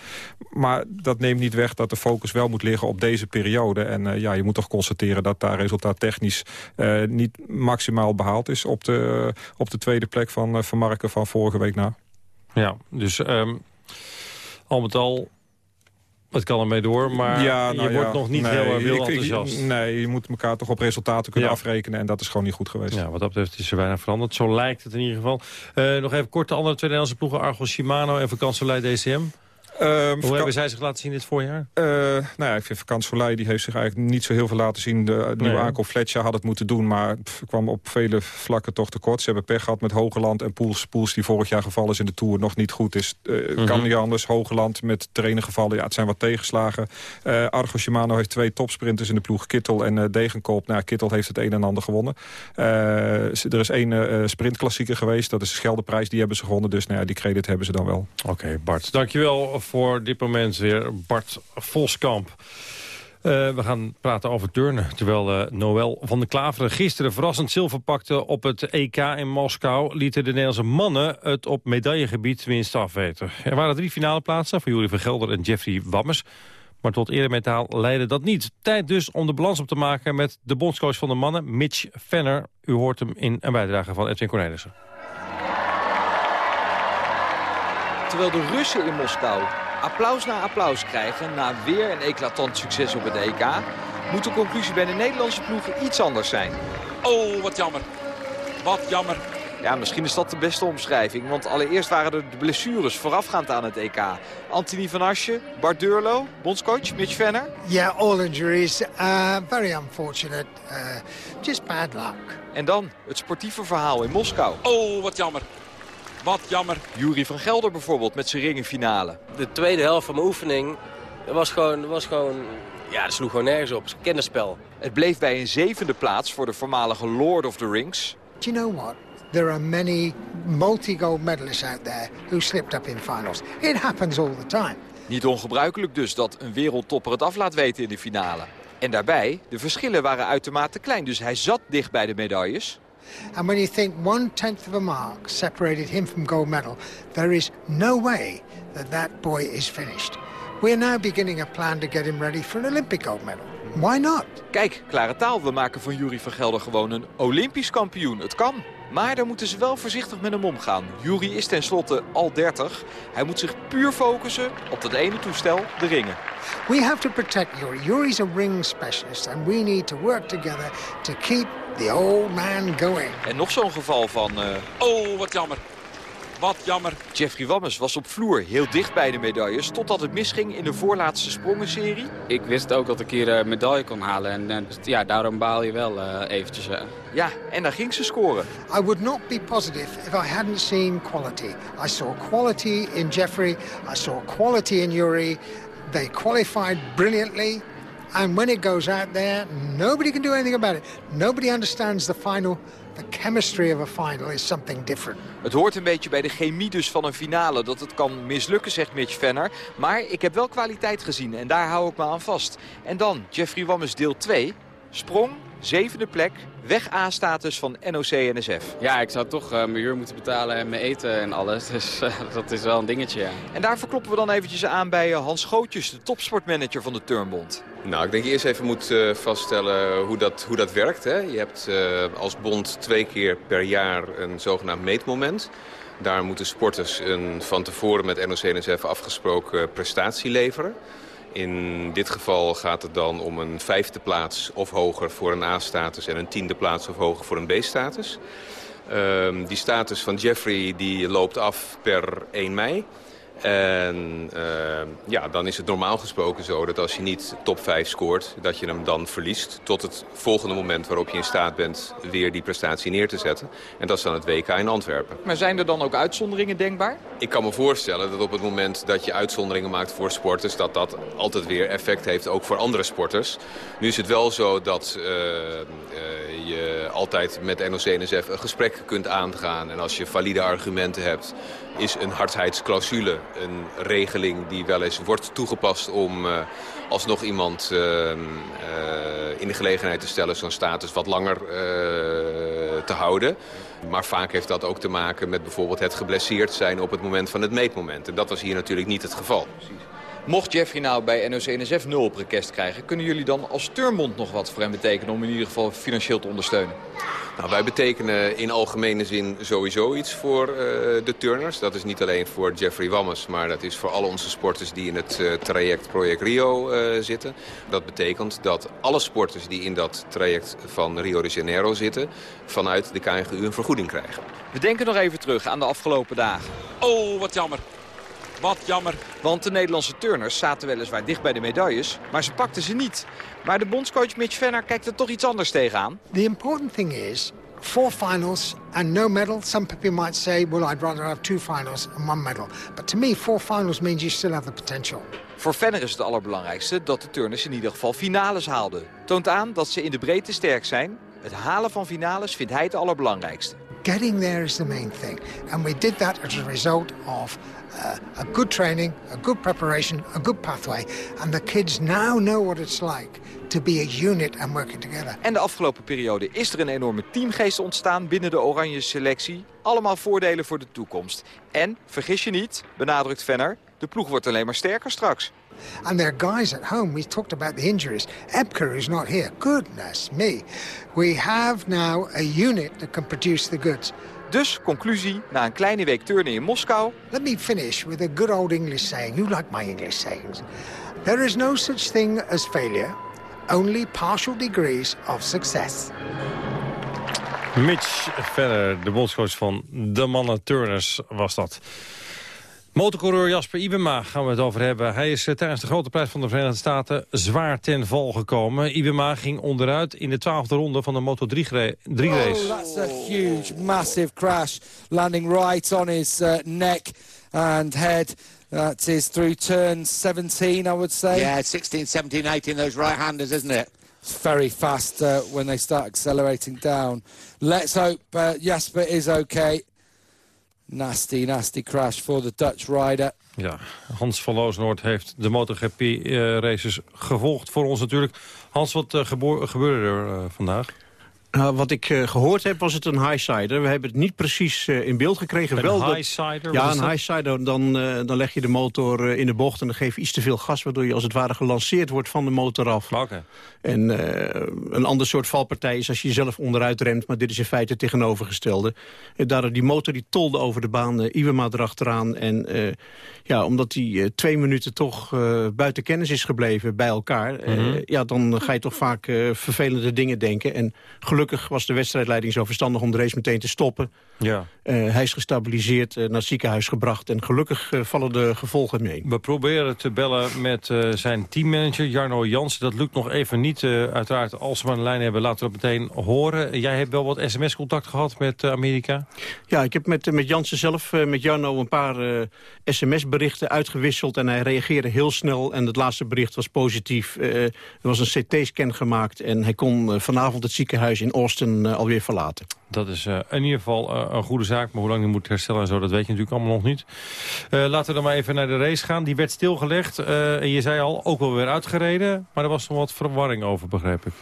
Maar dat neemt niet weg dat de focus wel moet liggen op deze periode. En ja, je moet toch constateren dat daar resultaat technisch... eh, niet maximaal behaald is op de, op de tweede plek van, eh, van Marken van vorige week na. Ja, dus ehm, al met al, het kan ermee door, maar ja, nou je ja, wordt nog niet nee, heel, heel ik- ik- enthousiast. nee, je moet elkaar toch op resultaten kunnen Ja. afrekenen. En dat is gewoon niet goed geweest. Ja, wat dat betreft is er weinig veranderd. Zo lijkt het in ieder geval. Eh, nog even kort de andere twee Nederlandse ploegen. Argos Shimano en Vakantsolei DCM. Ehm, Hoe hebben zij zich laten zien dit voorjaar? Eh, nou ja, ik vind Vakantsolei, die heeft zich eigenlijk niet zo heel veel laten zien. De nieuwe Nee, hè? aankoop Fletcher had het moeten doen, maar pff, kwam op vele vlakken toch tekort. Ze hebben pech gehad met Hogeland en Poels. Poels die vorig jaar gevallen is in de Tour, nog niet goed is. Eh, Mhm. Kan niet anders. Hogeland met trainen gevallen, ja, het zijn wat tegenslagen. Eh Argo Shimano heeft twee topsprinters in de ploeg, Kittel en eh, Degenkolb. Nou, Kittel heeft het een en ander gewonnen. Eh, er is één eh, sprintklassieker geweest, dat is de Scheldeprijs, die hebben ze gewonnen. Dus nou ja, die credit hebben ze dan wel. Oké, Bart. Dankjewel voor dit moment weer. Bart Voskamp. Eh, we gaan praten over turnen. Terwijl eh, Noël van der Klaveren gisteren verrassend zilver pakte op het EK in Moskou... lieten de Nederlandse mannen het op medaillegebied minst afweten. Er waren drie finale plaatsen voor Jurie van Gelder en Jeffrey Wammers. Maar tot eerder metaal leidde dat niet. Tijd dus om de balans op te maken met de bondscoach van de mannen, Mitch Venner. U hoort hem in een bijdrage van Edwin Cornelissen. Terwijl de Russen in Moskou applaus na applaus krijgen na weer een eclatant succes op het EK... moet de conclusie bij de Nederlandse ploegen iets anders zijn. Oh, wat jammer. Wat jammer. Ja, misschien is dat de beste omschrijving. Want allereerst waren er de blessures voorafgaand aan het EK. Anthony van Asje, Bart Durlo, bondscoach Mitch Venner. Yeah, all injuries. Uh, very unfortunate. Uh, just bad luck. En dan het sportieve verhaal in Moskou. Oh, wat jammer. Wat jammer. Jury van Gelder bijvoorbeeld met zijn ringenfinale. De tweede helft van mijn oefening dat was gewoon, was gewoon... Ja, dat sloeg gewoon nergens op. Het is een kinderspel. Het bleef bij een zevende plaats voor de voormalige Lord of the Rings. Do you know what? There are many multi-gold medalists out there who slipped up in finals. It happens all the time. Niet ongebruikelijk dus dat een wereldtopper het af laat weten in de finale. En daarbij, de verschillen waren uitermate klein, dus hij zat dicht bij de medailles. And when you think one tenth of a mark separated him from gold medal, there is no way that that boy is finished. We're now beginning a plan to get him ready for an Olympic gold medal. Why not? Kijk, klare taal, we maken van Jury van Gelder gewoon een Olympisch kampioen. Het kan. Maar daar moeten ze wel voorzichtig met hem omgaan. Jury is tenslotte al 30. Hij moet zich puur focussen op dat ene toestel, de ringen. We have to protect Yuri. Yuri's a ring specialist and we need to work together to keep the old man going. En nog zo'n geval van... Uh... Oh, wat jammer. Wat jammer. Jeffrey Wammes was op vloer heel dicht bij de medailles... totdat het misging in de voorlaatste sprongenserie. Ik wist ook dat ik hier een medaille kon halen. En uh, ja, daarom baal je wel uh, eventjes. Uh. Ja, en daar ging ze scoren. I would not be positive if I hadn't seen quality. I saw quality in Jeffrey. I saw quality in Yuri. They qualified brilliantly. And when it goes out there, nobody can do anything about it. Nobody understands the final The chemistry of a final is something different. Het hoort een beetje bij de chemie dus van een finale. Dat het kan mislukken, zegt Mitch Venner. Maar ik heb wel kwaliteit gezien en daar hou ik me aan vast. En dan Jeffrey Wammes deel 2. Sprong, zevende plek, weg A-status van NOC-NSF. Ja, ik zou toch uh, mijn huur moeten betalen en mijn eten en alles. (laughs) Dus uh, dat is wel een dingetje, ja. En daar verkloppen we dan eventjes aan bij uh, Hans Gootjes, de topsportmanager van de Turnbond. Nou, ik denk eerst even moet vaststellen hoe dat, hoe dat werkt. Hè. Je hebt als bond twee keer per jaar een zogenaamd meetmoment. Daar moeten sporters een van tevoren met NOC-NSF afgesproken prestatie leveren. In dit geval gaat het dan om een vijfde plaats of hoger voor een A-status... en een tiende plaats of hoger voor een B-status. Um, die status van Jeffrey die loopt af per 1 mei. En uh, ja, dan is het normaal gesproken zo dat als je niet top 5 scoort... dat je hem dan verliest tot het volgende moment waarop je in staat bent... weer die prestatie neer te zetten. En dat is dan het WK in Antwerpen. Maar zijn er dan ook uitzonderingen denkbaar? Ik kan me voorstellen dat op het moment dat je uitzonderingen maakt voor sporters... dat dat altijd weer effect heeft, ook voor andere sporters. Nu is het wel zo dat uh, uh, je altijd met NOC-NSF een gesprek kunt aangaan. En als je valide argumenten hebt, is een hardheidsclausule een regeling die wel eens wordt toegepast om uh, alsnog iemand uh, uh, in de gelegenheid te stellen zo'n status wat langer te houden. Maar vaak heeft dat ook te maken met bijvoorbeeld het geblesseerd zijn op het moment van het meetmoment. En dat was hier natuurlijk niet het geval. Precies. Mocht Jeffrey nou bij NOC-NSF 0 op request krijgen... kunnen jullie dan als Turmond nog wat voor hem betekenen... om in ieder geval financieel te ondersteunen? Nou, wij betekenen in algemene zin sowieso iets voor uh, de turners. Dat is niet alleen voor Jeffrey Wammes, maar dat is voor alle onze sporters die in het uh, traject Project Rio uh, zitten. Dat betekent dat alle sporters die in dat traject van Rio de Janeiro zitten... vanuit de KNGU een vergoeding krijgen. We denken nog even terug aan de afgelopen dagen. Oh, wat jammer. Wat jammer. Want de Nederlandse turners zaten weliswaar dicht bij de medailles, maar ze pakten ze niet. Maar de bondscoach Mitch Venner kijkt er toch iets anders tegenaan. The important thing is four finals and no medal. Some people might say, well, I'd rather have two finals and one medal. But to me, four finals means you still have the potential. Voor Venner is het allerbelangrijkste dat de turners in ieder geval finales haalden. Toont aan dat ze in de breedte sterk zijn. Het halen van finales vindt hij het allerbelangrijkste. Getting there is the main thing. And we did that as a result of uh, a good training, a good preparation, a good pathway. And the kids now know what it's like to be a unit and working together. En de afgelopen periode is er een enorme teamgeest ontstaan binnen de oranje selectie. Allemaal voordelen voor de toekomst. En, vergis je niet, benadrukt Venner, de ploeg wordt alleen maar sterker straks. And there are guys at home. We talked about the injuries. Epker is not here. Goodness me. We have now a unit that can produce the goods. Dus, conclusie, na een kleine week turnen in Moskou... Let me finish with a good old English saying. You like my English sayings. There is no such thing as failure. Only partial degrees of success. Mitch verder, de bondscoach van de mannen turners was dat. Motorcoureur Jasper Ibema gaan we het over hebben. Hij is eh, tijdens de grote prijs van de Verenigde Staten zwaar ten val gekomen. Ibema ging onderuit in de twaalfde ronde van de Moto3-race. Oh, that's a huge, massive crash. Landing right on his uh, neck and head. That is through turn 17, I would say. Yeah, 16, 17, 18, those right-handers, isn't it? It's very fast uh, when they start accelerating down. Let's hope uh, Jasper is okay. Nasty, nasty crash voor de Dutch rider. Ja, Hans van Loosnoord heeft de MotoGP-races gevolgd voor ons natuurlijk. Hans, wat uh, gebeurde er uh, vandaag? Nou, wat ik uh, gehoord heb, was het een highsider. We hebben het niet precies uh, in beeld gekregen. Een wel highsider? Ja, een highsider. Dan, uh, dan leg je de motor in de bocht en dan geef je iets te veel gas... waardoor je als het ware gelanceerd wordt van de motor af. Okay. En een ander soort valpartij is als je jezelf onderuit remt... maar dit is in feite het tegenovergestelde. daardoor die motor die tolde over de baan, Iwema erachteraan. En ja, omdat die twee minuten toch buiten kennis is gebleven bij elkaar... Mm -hmm. ja, dan ga je toch vaak vervelende dingen denken. En gelukkig was de wedstrijdleiding zo verstandig om de race meteen te stoppen. Ja. Uh, hij is gestabiliseerd, uh, naar het ziekenhuis gebracht... en gelukkig uh, vallen de gevolgen mee. We proberen te bellen met zijn teammanager Jarno Jansen. Dat lukt nog even niet. uiteraard, als we de lijn hebben, laten we dat meteen horen. Jij hebt wel wat sms-contact gehad met Amerika? Ja, ik heb met, met Jansen zelf, met Jarno, een paar sms-berichten uitgewisseld... en hij reageerde heel snel en het laatste bericht was positief. er was een CT-scan gemaakt en hij kon vanavond het ziekenhuis in Austin alweer verlaten. Dat is uh, in ieder geval uh, een goede zaak. Maar hoe lang hij moet herstellen en zo, dat weet je natuurlijk allemaal nog niet. Uh, laten we dan maar even naar de race gaan. Die werd stilgelegd. en je zei al, ook wel weer uitgereden. Maar er was nog wat verwarring over, begreep ik.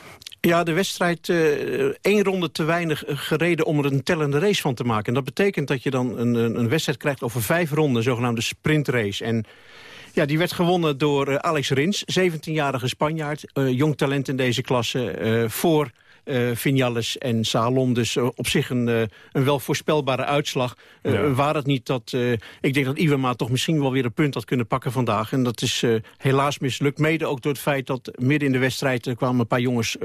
Ja, de wedstrijd één ronde te weinig gereden om er een tellende race van te maken. En dat betekent dat je dan een, een wedstrijd krijgt over vijf ronden, een zogenaamde sprintrace. En ja, die werd gewonnen door Alex Rins, 17-jarige Spanjaard. jong talent in deze klasse, voor uh, Vinales en Salom. Dus uh, op zich een, uh, een wel voorspelbare uitslag. Ja. Waar het niet dat... ik denk dat Iwema toch misschien wel weer een punt had kunnen pakken vandaag. En dat is helaas mislukt. Mede ook door het feit dat midden in de wedstrijd... kwamen een paar jongens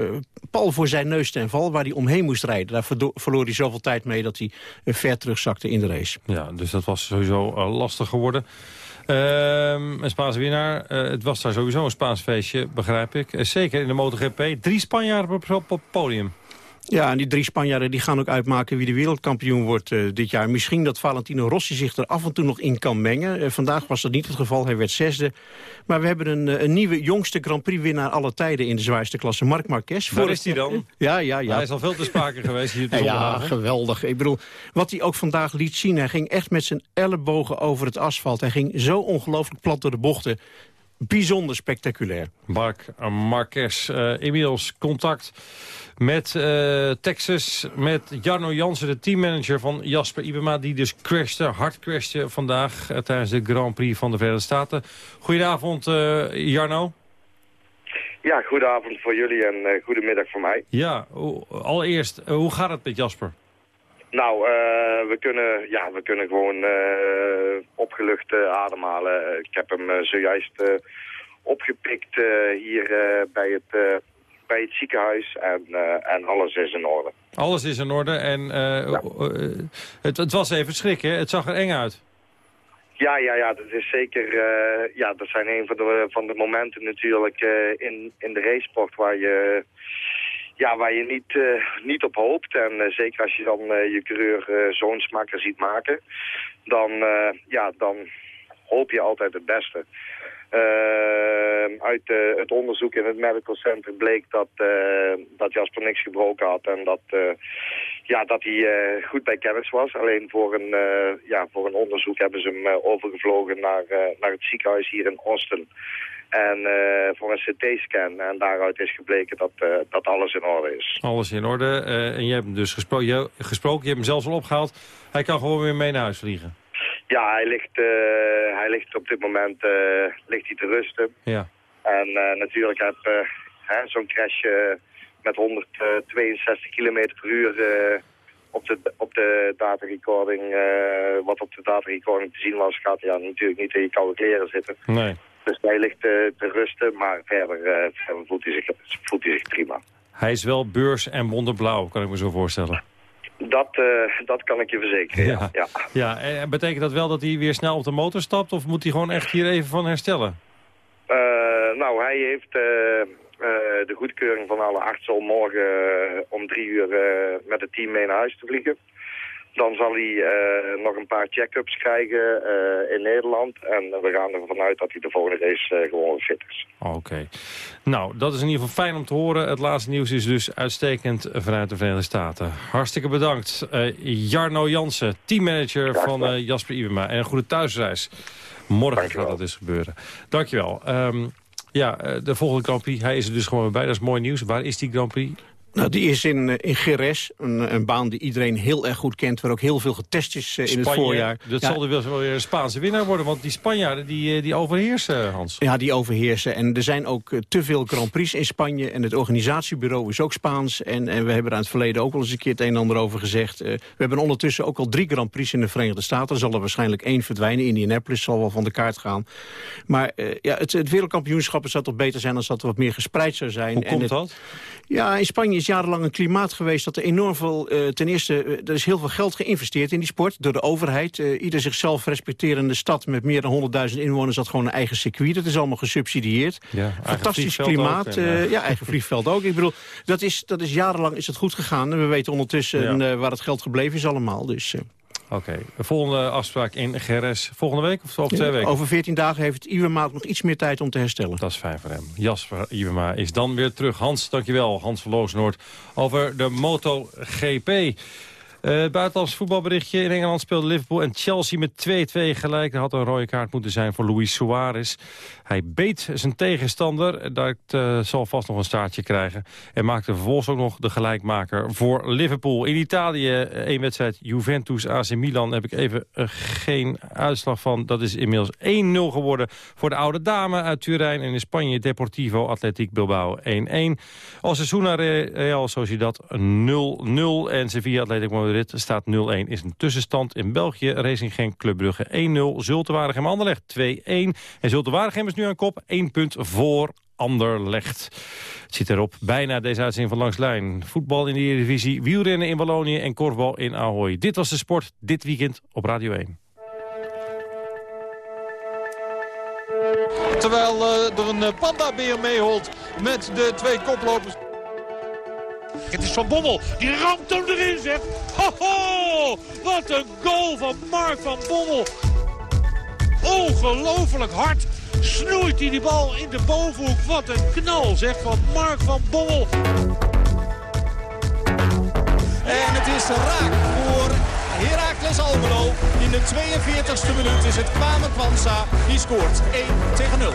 pal voor zijn neus ten val... waar hij omheen moest rijden. Daar verloor hij zoveel tijd mee dat hij ver terugzakte in de race. Ja, dus dat was sowieso lastig geworden. Um, een Spaanse winnaar. Uh, het was daar sowieso een Spaans feestje, begrijp ik. Uh, zeker in de MotoGP. Drie Spanjaarden op, op het podium. Ja, en die drie Spanjaarden die gaan ook uitmaken wie de wereldkampioen wordt uh, dit jaar. Misschien dat Valentino Rossi zich er af en toe nog in kan mengen. Uh, vandaag was dat niet het geval, hij werd zesde. Maar we hebben een, een nieuwe jongste Grand Prix winnaar alle tijden in de zwaarste klasse, Marc Marquez. Waar is hij dan? Ja, ja, ja. Hij is al veel te sprake geweest hier op Ja, geweldig. Ik bedoel, wat hij ook vandaag liet zien, hij ging echt met zijn ellebogen over het asfalt. Hij ging zo ongelooflijk plat door de bochten bijzonder spectaculair. Marc Marquez, uh, inmiddels contact met uh, Texas, met Jarno Jansen, de teammanager van Jasper Ibema... die dus crashte, hard crashte vandaag uh, tijdens de Grand Prix van de Verenigde Staten. Goedenavond, Jarno. Ja, goedenavond voor jullie en goedemiddag voor mij. Ja, allereerst, hoe gaat het met Jasper? Nou, uh, we, kunnen, ja, we kunnen gewoon uh, opgelucht uh, ademhalen. Ik heb hem zojuist opgepikt hier bij, het, bij het ziekenhuis en, en alles is in orde. Alles is in orde en ja. het, het was even schrik, hè? Het zag er eng uit. Ja, ja, ja, dat is zeker. ja, dat zijn een van de, van de momenten natuurlijk in, in de racesport waar je ja, waar je niet, uh, niet op hoopt. En zeker als je dan je coureur zo'n smaker ziet maken, dan, ja, dan hoop je altijd het beste. Uit het onderzoek in het medical center bleek dat, dat Jasper niks gebroken had en dat, ja, dat hij goed bij kennis was. Alleen voor een, ja, voor een onderzoek hebben ze hem overgevlogen naar, naar het ziekenhuis hier in Austin. En voor een CT-scan. En daaruit is gebleken dat, dat alles in orde is. Alles in orde. En je hebt hem dus gesproken, je hebt hem zelfs al opgehaald. Hij kan gewoon weer mee naar huis vliegen. Ja, hij ligt, hij ligt op dit moment ligt hij te rusten. Ja. En natuurlijk heb zo'n crash met 162 km per uur op de, op de datarecording, wat op de datarecording te zien was, gaat hij ja, natuurlijk niet in je koude kleren zitten. Nee. Dus hij ligt te, te rusten, maar verder, uh, verder voelt, hij zich, voelt hij zich prima. Hij is wel beurs en wonderblauw, kan ik me zo voorstellen. Dat, uh, dat kan ik je verzekeren, ja. ja. ja. en betekent dat wel dat hij weer snel op de motor stapt... of moet hij gewoon echt hier even van herstellen? Uh, nou, hij heeft de goedkeuring van alle artsen om morgen om drie uur met het team mee naar huis te vliegen. Dan zal hij uh, nog een paar check-ups krijgen uh, in Nederland. En we gaan ervan uit dat hij de volgende race uh, gewoon fit is. Oké. Okay. Nou, dat is in ieder geval fijn om te horen. Het laatste nieuws is dus uitstekend vanuit de Verenigde Staten. Hartstikke bedankt. Jarno Jansen, teammanager van Jasper Ibema. En een goede thuisreis. Morgen Dankjewel. gaat dat dus gebeuren. Dankjewel. Um, ja, de volgende Grand Prix, hij is er dus gewoon bij. Dat is mooi nieuws. Waar is die Grand Prix? Nou, die is in, eh, in Geres, een, een, baan die iedereen heel erg goed kent... waar ook heel veel getest is uh, in het voorjaar. Dat ja. zal wel weer een Spaanse winnaar worden... want die Spanjaarden die, die overheersen, Hans. Ja, die overheersen. En er zijn ook te veel Grand Prix in Spanje... en het organisatiebureau is ook Spaans. En, en we hebben er aan het verleden ook wel eens een keer het een en ander over gezegd. Uh, we hebben ondertussen ook al drie Grand Prix in de Verenigde Staten. Er zal er waarschijnlijk één verdwijnen. Indianapolis zal wel van de kaart gaan. Maar ja, het, het wereldkampioenschap zou toch beter zijn... als dat wat meer gespreid zou zijn. Hoe komt het, dat? Ja, in Spanje is jarenlang een klimaat geweest dat er enorm veel... Uh, ten eerste, uh, er is heel veel geld geïnvesteerd in die sport door de overheid. Uh, ieder zichzelf respecterende stad met meer dan 100.000 inwoners had gewoon een eigen circuit. Dat is allemaal gesubsidieerd. Ja, Fantastisch klimaat. En, ja, eigen vliegveld ook. Ik bedoel, dat is, dat is jarenlang is het goed gegaan. En we weten ondertussen ja. waar het geld gebleven is allemaal. Dus... Oké, okay. de volgende afspraak in Geres volgende week of over twee weken? Over 14 dagen heeft Iwema nog iets meer tijd om te herstellen. Dat is fijn voor hem. Jasper Iwema is dan weer terug. Hans, dankjewel. Hans van Loosnoord over de MotoGP. Uh, buitenlands voetbalberichtje. In Engeland speelde Liverpool en Chelsea met 2-2 gelijk. Er had een rode kaart moeten zijn voor Luis Suarez. Hij beet zijn tegenstander. Dat uh, zal vast nog een staartje krijgen. En maakte vervolgens ook nog de gelijkmaker voor Liverpool. In Italië één wedstrijd Juventus AC Milan. Heb ik even geen uitslag van. Dat is inmiddels 1-0 geworden voor de oude dame uit Turijn. En in Spanje Deportivo Atletiek Bilbao 1-1. Osasuna Real Sociedad 0-0. En Sevilla Atletico Madrid staat 0-1. Is een tussenstand in België. Racing Genk Club Brugge 1-0. Zultewaardigem Anderlecht 2-1. En Zultewaardigem is nu aan kop. 1 punt voor Anderlecht. Het zit erop bijna deze uitzending van Langslijn. Voetbal in de Eredivisie, wielrennen in Wallonië en korfbal in Ahoy. Dit was de sport dit weekend op Radio 1. Terwijl uh, er een pandabeer meeholt met de twee koplopers. Het is Van Bommel. Die ramt hem erin, zeg. Ho, ho, wat een goal van Mark van Bommel. Ongelooflijk hard snoeit hij die bal in de bovenhoek. Wat een knal, zeg, van Mark van Bommel. En het is raak voor Heracles Almelo. In de 42e minuut is het Kwame Kwanza. Die scoort 1 tegen 0.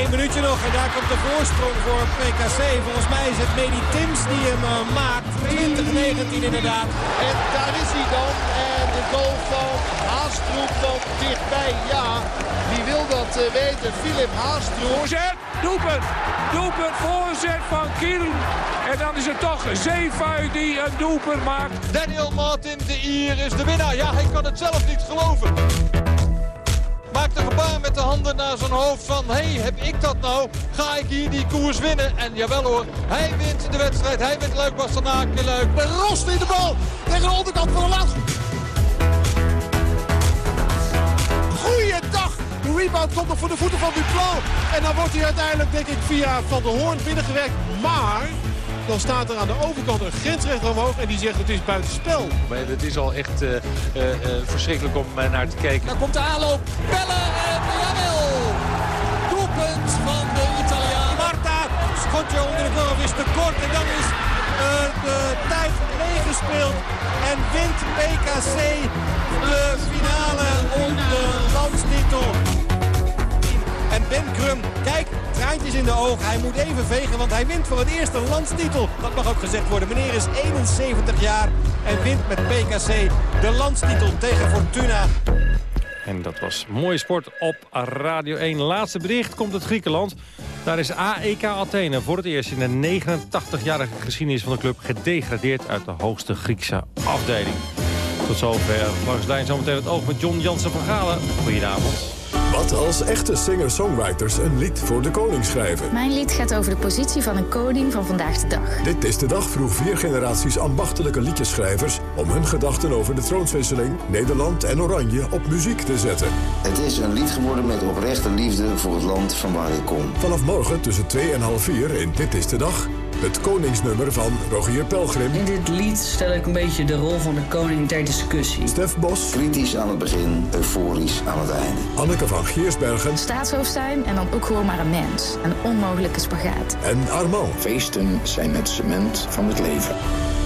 Eén minuutje nog en daar komt de voorsprong voor PKC. Volgens mij is het Medi Tims die hem uh, maakt. 20-19 inderdaad. En daar is hij dan. En de goal van Haastroep van dichtbij. Ja, wie wil dat uh, weten? Philip Haastroep. Voorzet, doelpunt. Doelpunt, voorzet van Kiel. En dan is het toch Zeefuik die een doelpunt maakt. Daniel Martin, de Ier, is de winnaar. Ja, hij kan het zelf niet geloven maakt een gebaar met de handen naar zijn hoofd van... hé, hey, heb ik dat nou? Ga ik hier die koers winnen? En jawel hoor, hij wint de wedstrijd. Hij wint Luik Bastenaken Luik. Rost in de bal tegen de onderkant van de laatste. Goeiedag! De rebound komt nog voor de voeten van Duplan. En dan wordt hij uiteindelijk, denk ik, via Van der Hoorn binnengewerkt. Maar dan staat er aan de overkant een grensrechter omhoog en die zegt het is buitenspel. Maar het is al echt uh, uh, verschrikkelijk om naar te kijken. Dan komt de aanloop. Bellen en jawel! Doelpunt van de Italiaan. Marta, schotje onder de golf is te kort en dan is de tijd meegespeeld. En wint PKC de finale om de landstitel. En Ben Krum, kijk, traantjes in de ogen. Hij moet even vegen, want hij wint voor het eerste landstitel. Dat mag ook gezegd worden. Meneer is 71 jaar en wint met PKC de landstitel tegen Fortuna. En dat was mooie sport op Radio 1. Laatste bericht komt uit Griekenland. Daar is AEK Athene voor het eerst in de 89-jarige geschiedenis van de club... gedegradeerd uit de hoogste Griekse afdeling. Tot zover. Langs lijn zometeen het oog met John Jansen van Galen. Goedenavond. Wat als echte singer-songwriters een lied voor de koning schrijven? Mijn lied gaat over de positie van een koning van vandaag de dag. Dit is de dag vroeg vier generaties ambachtelijke liedjeschrijvers... om hun gedachten over de troonswisseling, Nederland en Oranje op muziek te zetten. Het is een lied geworden met oprechte liefde voor het land van waar ik kom. Vanaf morgen tussen 2 en half 4 in Dit is de Dag... Het koningsnummer van Rogier Pelgrim. In dit lied stel ik een beetje de rol van de koning ter discussie. Stef Bos. Kritisch aan het begin, euforisch aan het einde. Anneke van Giersbergen. Staatshoofd zijn en dan ook gewoon maar een mens. Een onmogelijke spagaat. En Armand. Feesten zijn het cement van het leven.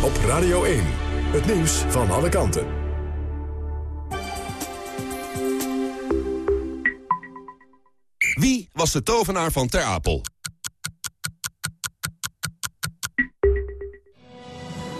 Op Radio 1. Het nieuws van alle kanten. Wie was de tovenaar van Ter Apel?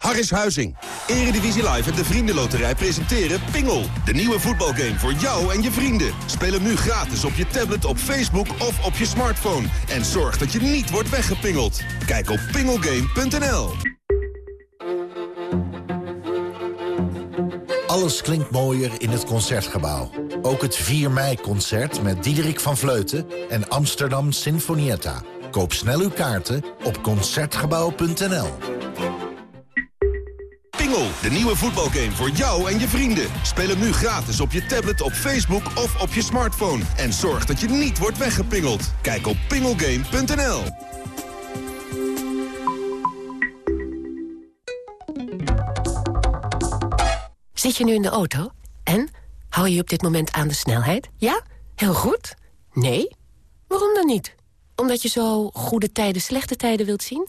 Harris Huizing. Eredivisie Live en de Vriendenloterij presenteren Pingel. De nieuwe voetbalgame voor jou en je vrienden. Speel hem nu gratis op je tablet, op Facebook of op je smartphone. En zorg dat je niet wordt weggepingeld. Kijk op pingelgame.nl. Alles klinkt mooier in het Concertgebouw. Ook het 4 mei-concert met Diederik van Vleuten en Amsterdam Sinfonietta. Koop snel uw kaarten op Concertgebouw.nl. Pingel, de nieuwe voetbalgame voor jou en je vrienden. Speel hem nu gratis op je tablet, op Facebook of op je smartphone. En zorg dat je niet wordt weggepingeld. Kijk op pingelgame.nl. Zit je nu in de auto? En? Hou je op dit moment aan de snelheid? Ja? Heel goed? Nee? Waarom dan niet? Omdat je zo goede tijden, slechte tijden wilt zien?